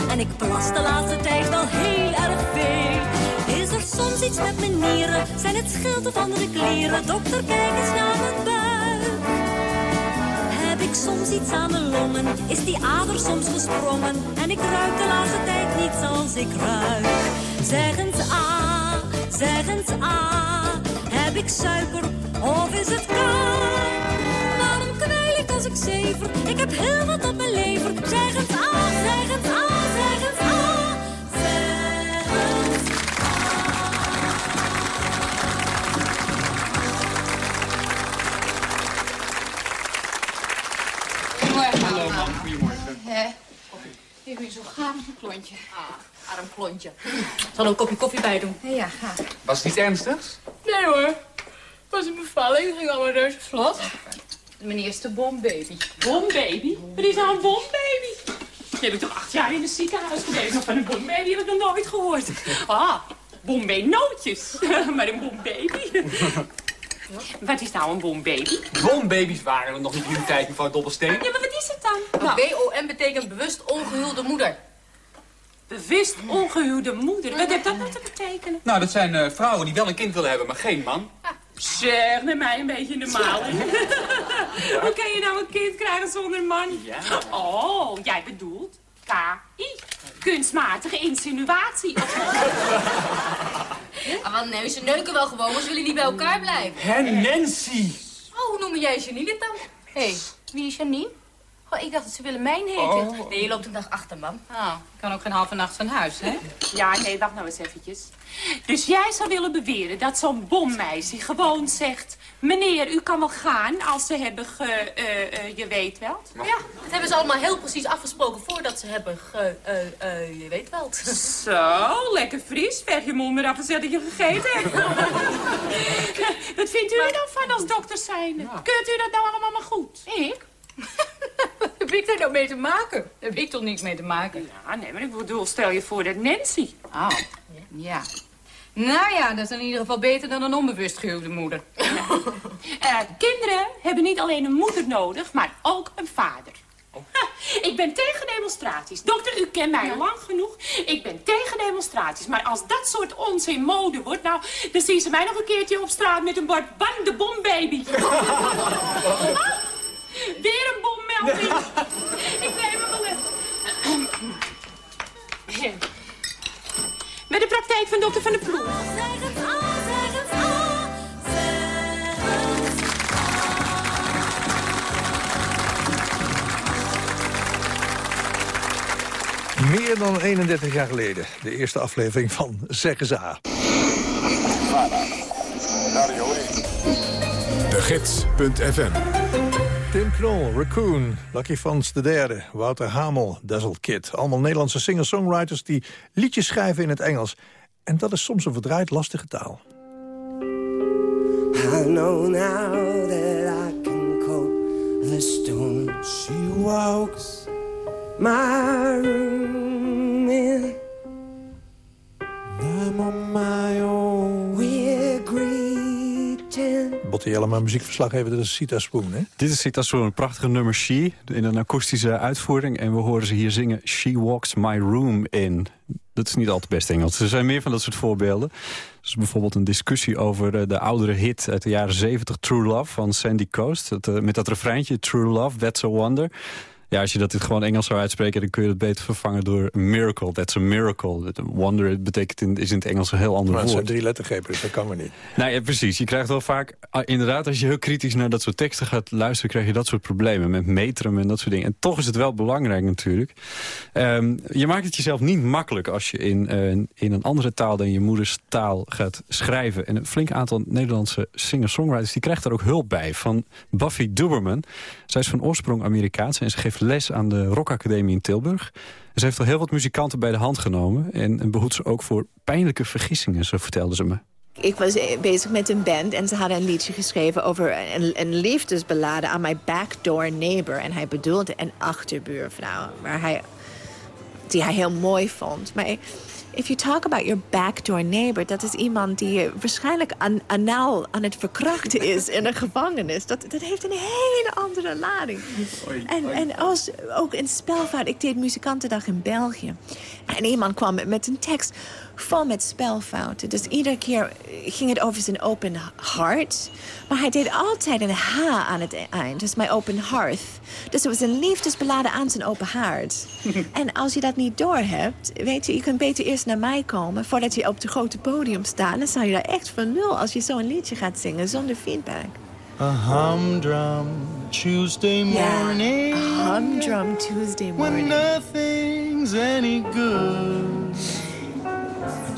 en ik plas de laatste tijd wel heel erg veel. Is er soms iets met mijn nieren? Zijn het schilden van de kleren? Dokter, kijk eens naar mijn buik. Heb ik soms iets aan mijn longen? Is die ader soms gesprongen? En ik ruik de laatste tijd niet zoals ik ruik. Zeg eens ah, zeg eens ah. Heb ik suiker of is het koud? Waarom kwijl ik als ik zever? Ik heb heel wat op mijn lever. Zeg eens ah, Ik ben zo gaaf een klontje. Ah, arm klontje. Ik zal er een kopje koffie bij doen. Ja, ga. Was het iets ernstigs? Nee hoor. Het was een bevalling, ging allemaal reuze vlot. Mijn eerste bombaby. Bombaby? Wat is nou een bombaby? Je hebt toch acht jaar in het ziekenhuis geweest, maar van een bombaby heb ik nog nooit gehoord. Ah, bombay-nootjes. maar een bombaby? Wat is nou een bombaby? Bombaby's waren er nog niet in die tijd, mevrouw Dobbelsteen. Ja, maar wat is het dan? Nou, BOM betekent bewust ongehuwde moeder. Bewust ongehuwde moeder. Wat heeft dat nou te betekenen? Nou, dat zijn eh, vrouwen die wel een kind willen hebben, maar geen man. Zeg, neem mij een beetje in de. Hoe kan je nou een kind krijgen zonder man? Ja. Oh, jij bedoelt KI. Kunstmatige insinuatie. Ah, want nee, ze neuken wel gewoon, maar ze willen niet bij elkaar blijven. Hé, Nancy! Oh, hoe noem jij Janine het dan? Hé, hey, wie is Janine? Oh, ik dacht dat ze Willemijn heette. Oh. Nee, je loopt een dag achter, man. Oh, ik kan ook geen halve nacht van huis, hè? Ja, nee, wacht nou eens eventjes. Dus jij zou willen beweren dat zo'n bommeisje gewoon zegt... Meneer, u kan wel gaan als ze hebben ge... eh, eh, je weet wel. Ja, dat hebben ze allemaal heel precies afgesproken voordat ze hebben ge... eh, eh, je weet wel. Zo, lekker fris. Verg je mond maar af en zeg dat je gegeten hebt. Wat vindt u er dan van als dokter zijn? Kunt u dat nou allemaal maar goed? Ik? Wat heb ik daar nou mee te maken? Daar heb ik toch niks mee te maken? Ja, nee, maar ik bedoel, stel je voor dat Nancy... Oh, ja. Nou ja, dat is in ieder geval beter dan een onbewust gehuwde moeder. Eh, kinderen hebben niet alleen een moeder nodig, maar ook een vader. Ha, ik ben tegen demonstraties. Dokter, u kent mij lang genoeg. Ik ben tegen demonstraties. Maar als dat soort onzin mode wordt, nou, dan zien ze mij nog een keertje op straat met een bord bang de bombaby. Weer een bommelding. ik neem hem wel even. Met de praktijk van dokter Van der Ploeg. Meer dan 31 jaar geleden. De eerste aflevering van Zeggen ze A. De Gids.fm Tim Knol, Raccoon, Lucky Fons de derde, Wouter Hamel, Dazzle Kid. Allemaal Nederlandse singer-songwriters die liedjes schrijven in het Engels. En dat is soms een verdraaid lastige taal. I know now that I can the. She walks my. Botte Jellema, muziekverslaggever, dit is Sita Spoon, hè? Dit is Sita Spoon, een prachtige nummer She, in een akoestische uitvoering. En we horen ze hier zingen She Walks My Room In. Dat is niet altijd best Engels. Er zijn meer van dat soort voorbeelden. Dus bijvoorbeeld een discussie over eh, de oudere hit uit de jaren 70... True Love van Sandy Coast. Eh, met dat refreintje True Love, That's a Wonder... Ja, als je dat gewoon Engels zou uitspreken... dan kun je het beter vervangen door miracle. That's a miracle. Wonder betekent in, is in het Engels een heel ander Maar het woord. zijn drie lettergrepen, dus dat kan maar niet. Nou ja, precies. Je krijgt wel vaak... ah, Inderdaad, als je heel kritisch naar dat soort teksten gaat luisteren... krijg je dat soort problemen met metrum en dat soort dingen. En toch is het wel belangrijk natuurlijk. Ehm, je maakt het jezelf niet makkelijk als je in, eh, in een andere taal... dan je moeders taal gaat schrijven. En een flink aantal Nederlandse singer-songwriters... die krijgt daar ook hulp bij. Van Buffy Duberman. Zij is van oorsprong Amerikaans en ze geeft les aan de Rock Academie in Tilburg. Ze heeft al heel wat muzikanten bij de hand genomen... en, behoedt ze ook voor pijnlijke vergissingen, zo vertelde ze me. Ik was bezig met een band en ze hadden een liedje geschreven over een, een aan mijn backdoor neighbor. En hij bedoelde een achterbuurvrouw waar hij, die hij heel mooi vond. Maar if you talk about your backdoor neighbor, dat is iemand die waarschijnlijk an, anaal aan het verkrachten is in een gevangenis. Dat, dat heeft een hele andere lading. En, en als, ook een spelfout. Ik deed muzikantendag in België. En iemand kwam met een tekst vol met spelfouten. Dus iedere keer ging het over zijn open hart. Maar hij deed altijd een H aan het eind. Dus mijn open hearth. Dus het was een liefdesbeladen aan zijn open haard. en als je dat niet doorhebt, weet je, je kunt beter eerst naar mij komen voordat je op het grote podium staat. Dan sta je daar echt van nul als je zo'n liedje gaat zingen zonder feedback. A humdrum Tuesday morning. a humdrum Tuesday morning. When nothing's any good.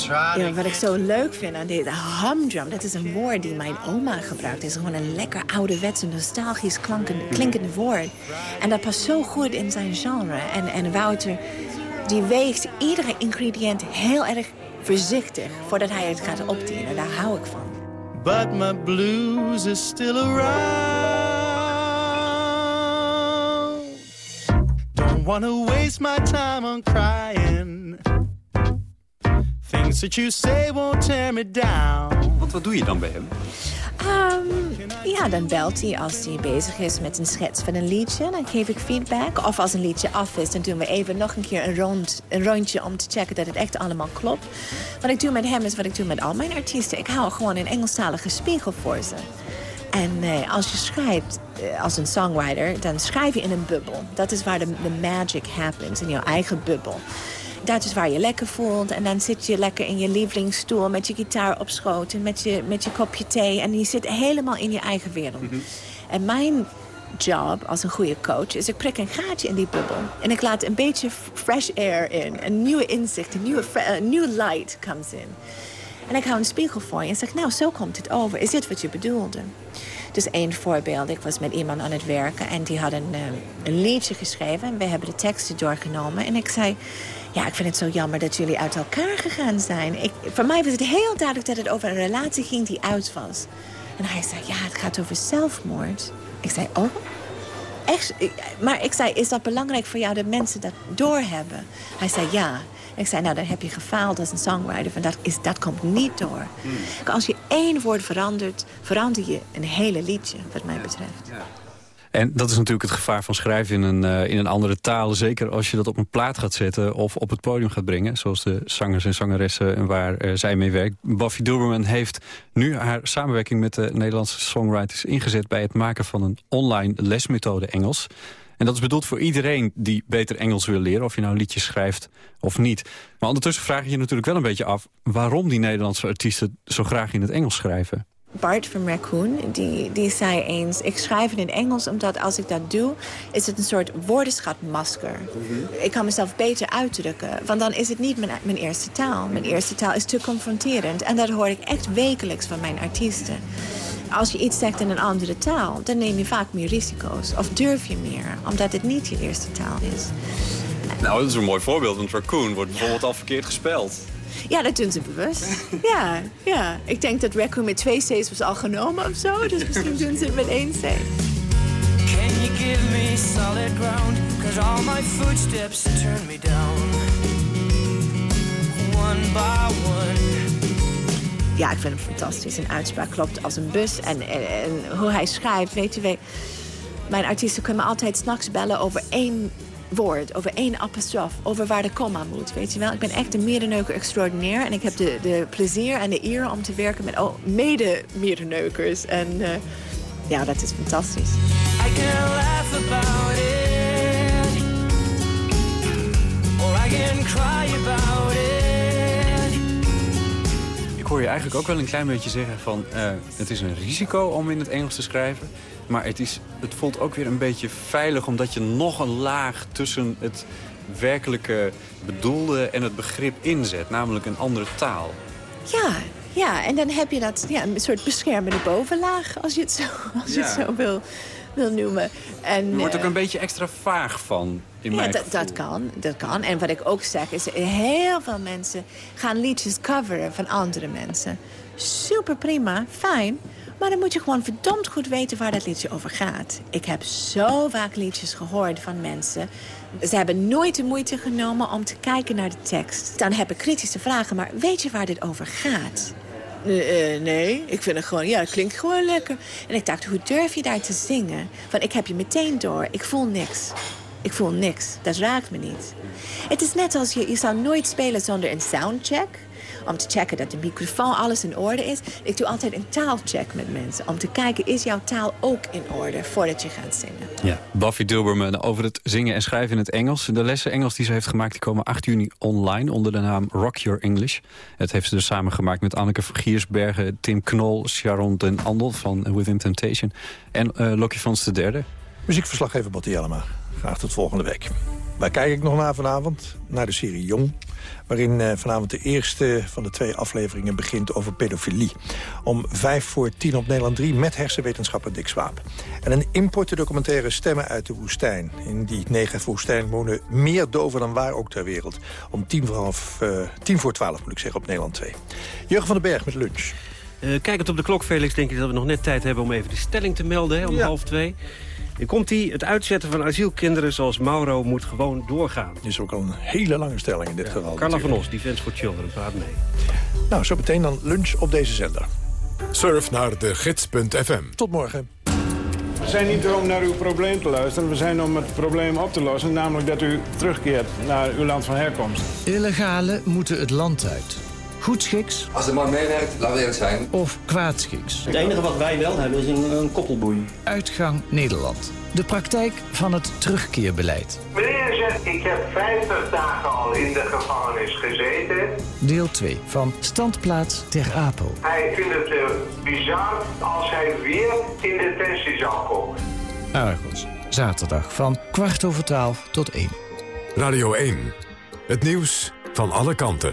Ja, wat ik zo leuk vind aan deze humdrum, dat is een woord die mijn oma gebruikt. Het is gewoon een lekker ouderwetse, nostalgisch klankend, klinkend woord. En dat past zo goed in zijn genre. En, en Wouter, die weegt iedere ingrediënt heel erg voorzichtig voordat hij het gaat opdienen. Daar hou ik van. But my blues is still around. Don't wanna waste my time on crying. Things that you say won't tear me down. Want wat doe je dan bij hem? Ehm, ja, dan belt hij als hij bezig is met een schets van een liedje. Dan geef ik feedback. Of als een liedje af is, dan doen we even nog een keer een, rond, een rondje... om te checken dat het echt allemaal klopt. Wat ik doe met hem is wat ik doe met al mijn artiesten. Ik hou gewoon een Engelstalige spiegel voor ze. En eh, als je schrijft eh, als een songwriter, dan schrijf je in een bubbel. Dat is waar de, de magic happens, in jouw eigen bubbel. Dat is waar je lekker voelt. En dan zit je lekker in je lievelingsstoel met je gitaar op schoot... en met je, met je kopje thee. En je zit helemaal in je eigen wereld. En mijn job als een goede coach is ik prik een gaatje in die bubbel. En ik laat een beetje fresh air in. Een nieuwe inzicht, een nieuwe new light comes in. En ik hou een spiegel voor je en zeg, nou, zo komt het over. Is dit wat je bedoelde? Dus één voorbeeld. Ik was met iemand aan het werken en die had een, eh, een liedje geschreven. En we hebben de teksten doorgenomen. En ik zei, ja, ik vind het zo jammer dat jullie uit elkaar gegaan zijn. Ik, voor mij was het heel duidelijk dat het over een relatie ging die uit was. En hij zei, ja, het gaat over zelfmoord. Ik zei, oh? Echt? Maar ik zei, is dat belangrijk voor jou dat mensen dat doorhebben? Hij zei, ja. Ik zei, nou, dan heb je gefaald als een songwriter. Van dat, is, dat komt niet door. Als je één woord verandert, verander je een hele liedje, wat mij betreft. En dat is natuurlijk het gevaar van schrijven in een, eh, in een andere taal. Zeker als je dat op een plaat gaat zetten of op het podium gaat brengen. Zoals de zangers en zangeressen en waar eh, zij mee werkt. Buffy Doberman heeft nu haar samenwerking met de Nederlandse songwriters ingezet... bij het maken van een online lesmethode Engels. En dat is bedoeld voor iedereen die beter Engels wil leren... of je nou een liedje schrijft of niet. Maar ondertussen vraag je je natuurlijk wel een beetje af... waarom die Nederlandse artiesten zo graag in het Engels schrijven. Bart van Raccoon, die, die zei eens... ik schrijf het in Engels omdat als ik dat doe... is het een soort woordenschatmasker. Ik kan mezelf beter uitdrukken. Want dan is het niet mijn, mijn eerste taal. Mijn eerste taal is te confronterend. En dat hoor ik echt wekelijks van mijn artiesten. Als je iets zegt in een andere taal, dan neem je vaak meer risico's. Of durf je meer, omdat het niet je eerste taal is. Nou, dat is een mooi voorbeeld, want raccoon wordt bijvoorbeeld al verkeerd gespeld. Ja, dat doen ze bewust. Ja, ja. Ik denk dat raccoon met twee C's was al genomen of zo. Dus misschien doen ze het met één C. Can you give me solid ground? Cause all my footsteps turn me down. One by one. Ja, ik vind hem fantastisch. Een uitspraak klopt als een bus. En, en, en hoe hij schrijft, weet je... we- Mijn artiesten kunnen me altijd s'nachts bellen over één woord, over één apostrof, over waar de komma moet, weet je wel. Ik ben echt een mederneuker extraordinair en ik heb de, de plezier en de eer om te werken met oh, mede-medeneukers. En eh, ja, dat is fantastisch. I can laugh about it. Or I can cry about it. Ik hoor je eigenlijk ook wel een klein beetje zeggen van... eh, het is een risico om in het Engels te schrijven. Maar het, is, het voelt ook weer een beetje veilig... omdat je nog een laag tussen het werkelijke bedoelde en het begrip inzet. Namelijk een andere taal. Ja, ja, en dan heb je dat, ja, een soort beschermende bovenlaag, als je het zo, als je het zo wil, wil noemen. En, Je wordt ook eh, een beetje extra vaag van, in Ja, mijn dat, dat kan, dat kan. En wat ik ook zeg is, heel veel mensen gaan liedjes coveren van andere mensen. Super prima, fijn. Maar dan moet je gewoon verdomd goed weten waar dat liedje over gaat. Ik heb zo vaak liedjes gehoord van mensen. Ze hebben nooit de moeite genomen om te kijken naar de tekst. Dan heb ik kritische vragen, maar weet je waar dit over gaat? Eh, eh, nee, ik vind het gewoon, ja, het klinkt gewoon lekker. En ik dacht, hoe durf je daar te zingen? Want ik heb je meteen door, ik voel niks. Ik voel niks, dat raakt me niet. Het is net als je, je zou nooit spelen zonder een soundcheck. Om te checken dat de microfoon alles in orde is. Ik doe altijd een taalcheck met mensen. Om te kijken, is jouw taal ook in orde voordat je gaat zingen? Ja, Buffy Dilberman over het zingen en schrijven in het Engels. De lessen Engels die ze heeft gemaakt die komen 8 juni online onder de naam Rock Your English. Het heeft ze dus samengemaakt met Anneke van Giersbergen, Tim Knol, Sharon den Andel van Within Temptation en eh Lokje Frans de derde. Muziekverslaggever Botti Jellema. Graag tot volgende week. Waar kijk ik nog naar vanavond? Naar de serie Jong. Waarin eh, vanavond de eerste van de twee afleveringen begint over pedofilie. Om vijf voor tien op Nederland 3 met hersenwetenschapper Dick Swaap. En een importdocumentaire Stemmen uit de woestijn. In die negen woestijn wonen meer doven dan waar ook ter wereld. Om tien voor, half, eh, tien voor twaalf moet ik zeggen op Nederland 2. Jurgen van den Berg met lunch. Eh, kijkend op de klok, Felix, denk ik dat we nog net tijd hebben... om even de stelling te melden, hè, om half twee. Hier komt hij. Het uitzetten van asielkinderen zoals Mauro moet gewoon doorgaan. Is ook al een hele lange stelling in dit geval. Carla van. Os, Defense for Children, praat mee. Nou, zo meteen dan lunch op deze zender. Surf naar de gids.fm. Tot morgen. We zijn niet om naar uw probleem te luisteren. We zijn om het probleem op te lossen. Namelijk dat u terugkeert naar uw land van herkomst. Illegalen moeten het land uit. Goedschiks Als de man meewerkt, laten we eerlijk zijn. of kwaadschiks. Het enige wat wij wel hebben is een, een koppelboei. Uitgang Nederland. De praktijk van het terugkeerbeleid. Meneer zegt, ik heb 50 dagen al in de gevangenis gezeten. Deel 2 van Standplaats Ter Apel. Hij vindt het eh, bizar als hij weer in detentie zal komen. Argos. Zaterdag van kwart over twaalf tot één. Radio 1. Het nieuws van alle kanten.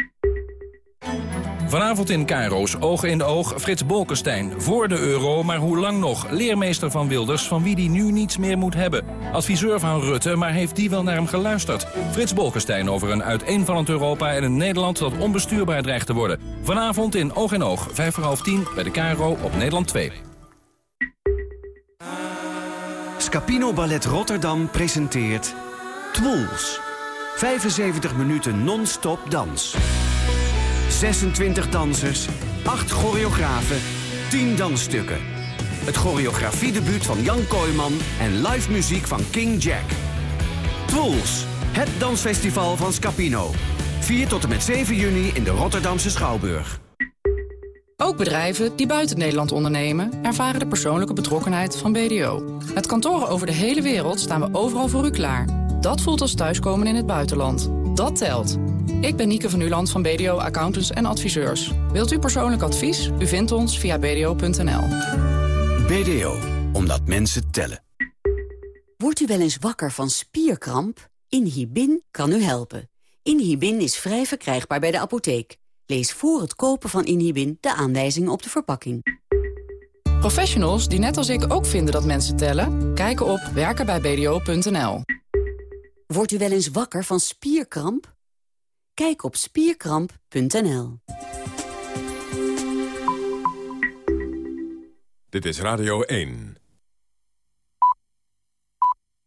Vanavond in Cairo's Ogen in Oog, Frits Bolkestein. Voor de euro, maar hoe lang nog? Leermeester van Wilders, van wie die nu niets meer moet hebben. Adviseur van Rutte, maar heeft die wel naar hem geluisterd? Frits Bolkestein over een uiteenvallend Europa en een Nederland dat onbestuurbaar dreigt te worden. Vanavond in Oog in Oog, vijf voor half tien bij de Cairo op Nederland 2. Scapino Ballet Rotterdam presenteert Twools. 75 minuten non-stop dans. 26 dansers, 8 choreografen, 10 dansstukken. Het choreografiedebuut van Jan Kooijman en live muziek van King Jack. Twools, het dansfestival van Scapino. 4 tot en met 7 juni in de Rotterdamse Schouwburg. Ook bedrijven die buiten Nederland ondernemen... ervaren de persoonlijke betrokkenheid van BDO. Met kantoren over de hele wereld staan we overal voor u klaar. Dat voelt als thuiskomen in het buitenland. Dat telt. Ik ben Nieke van Uland van BDO Accountants en Adviseurs. Wilt u persoonlijk advies? U vindt ons via bdo.nl. BDO, omdat mensen tellen. Wordt u wel eens wakker van spierkramp? Inhibin kan u helpen. Inhibin is vrij verkrijgbaar bij de apotheek. Lees voor het kopen van Inhibin de aanwijzingen op de verpakking. Professionals die net als ik ook vinden dat mensen tellen... kijken op werkenbijbdo.nl. Wordt u wel eens wakker van spierkramp? Kijk op spierkramp.nl. Dit is Radio 1.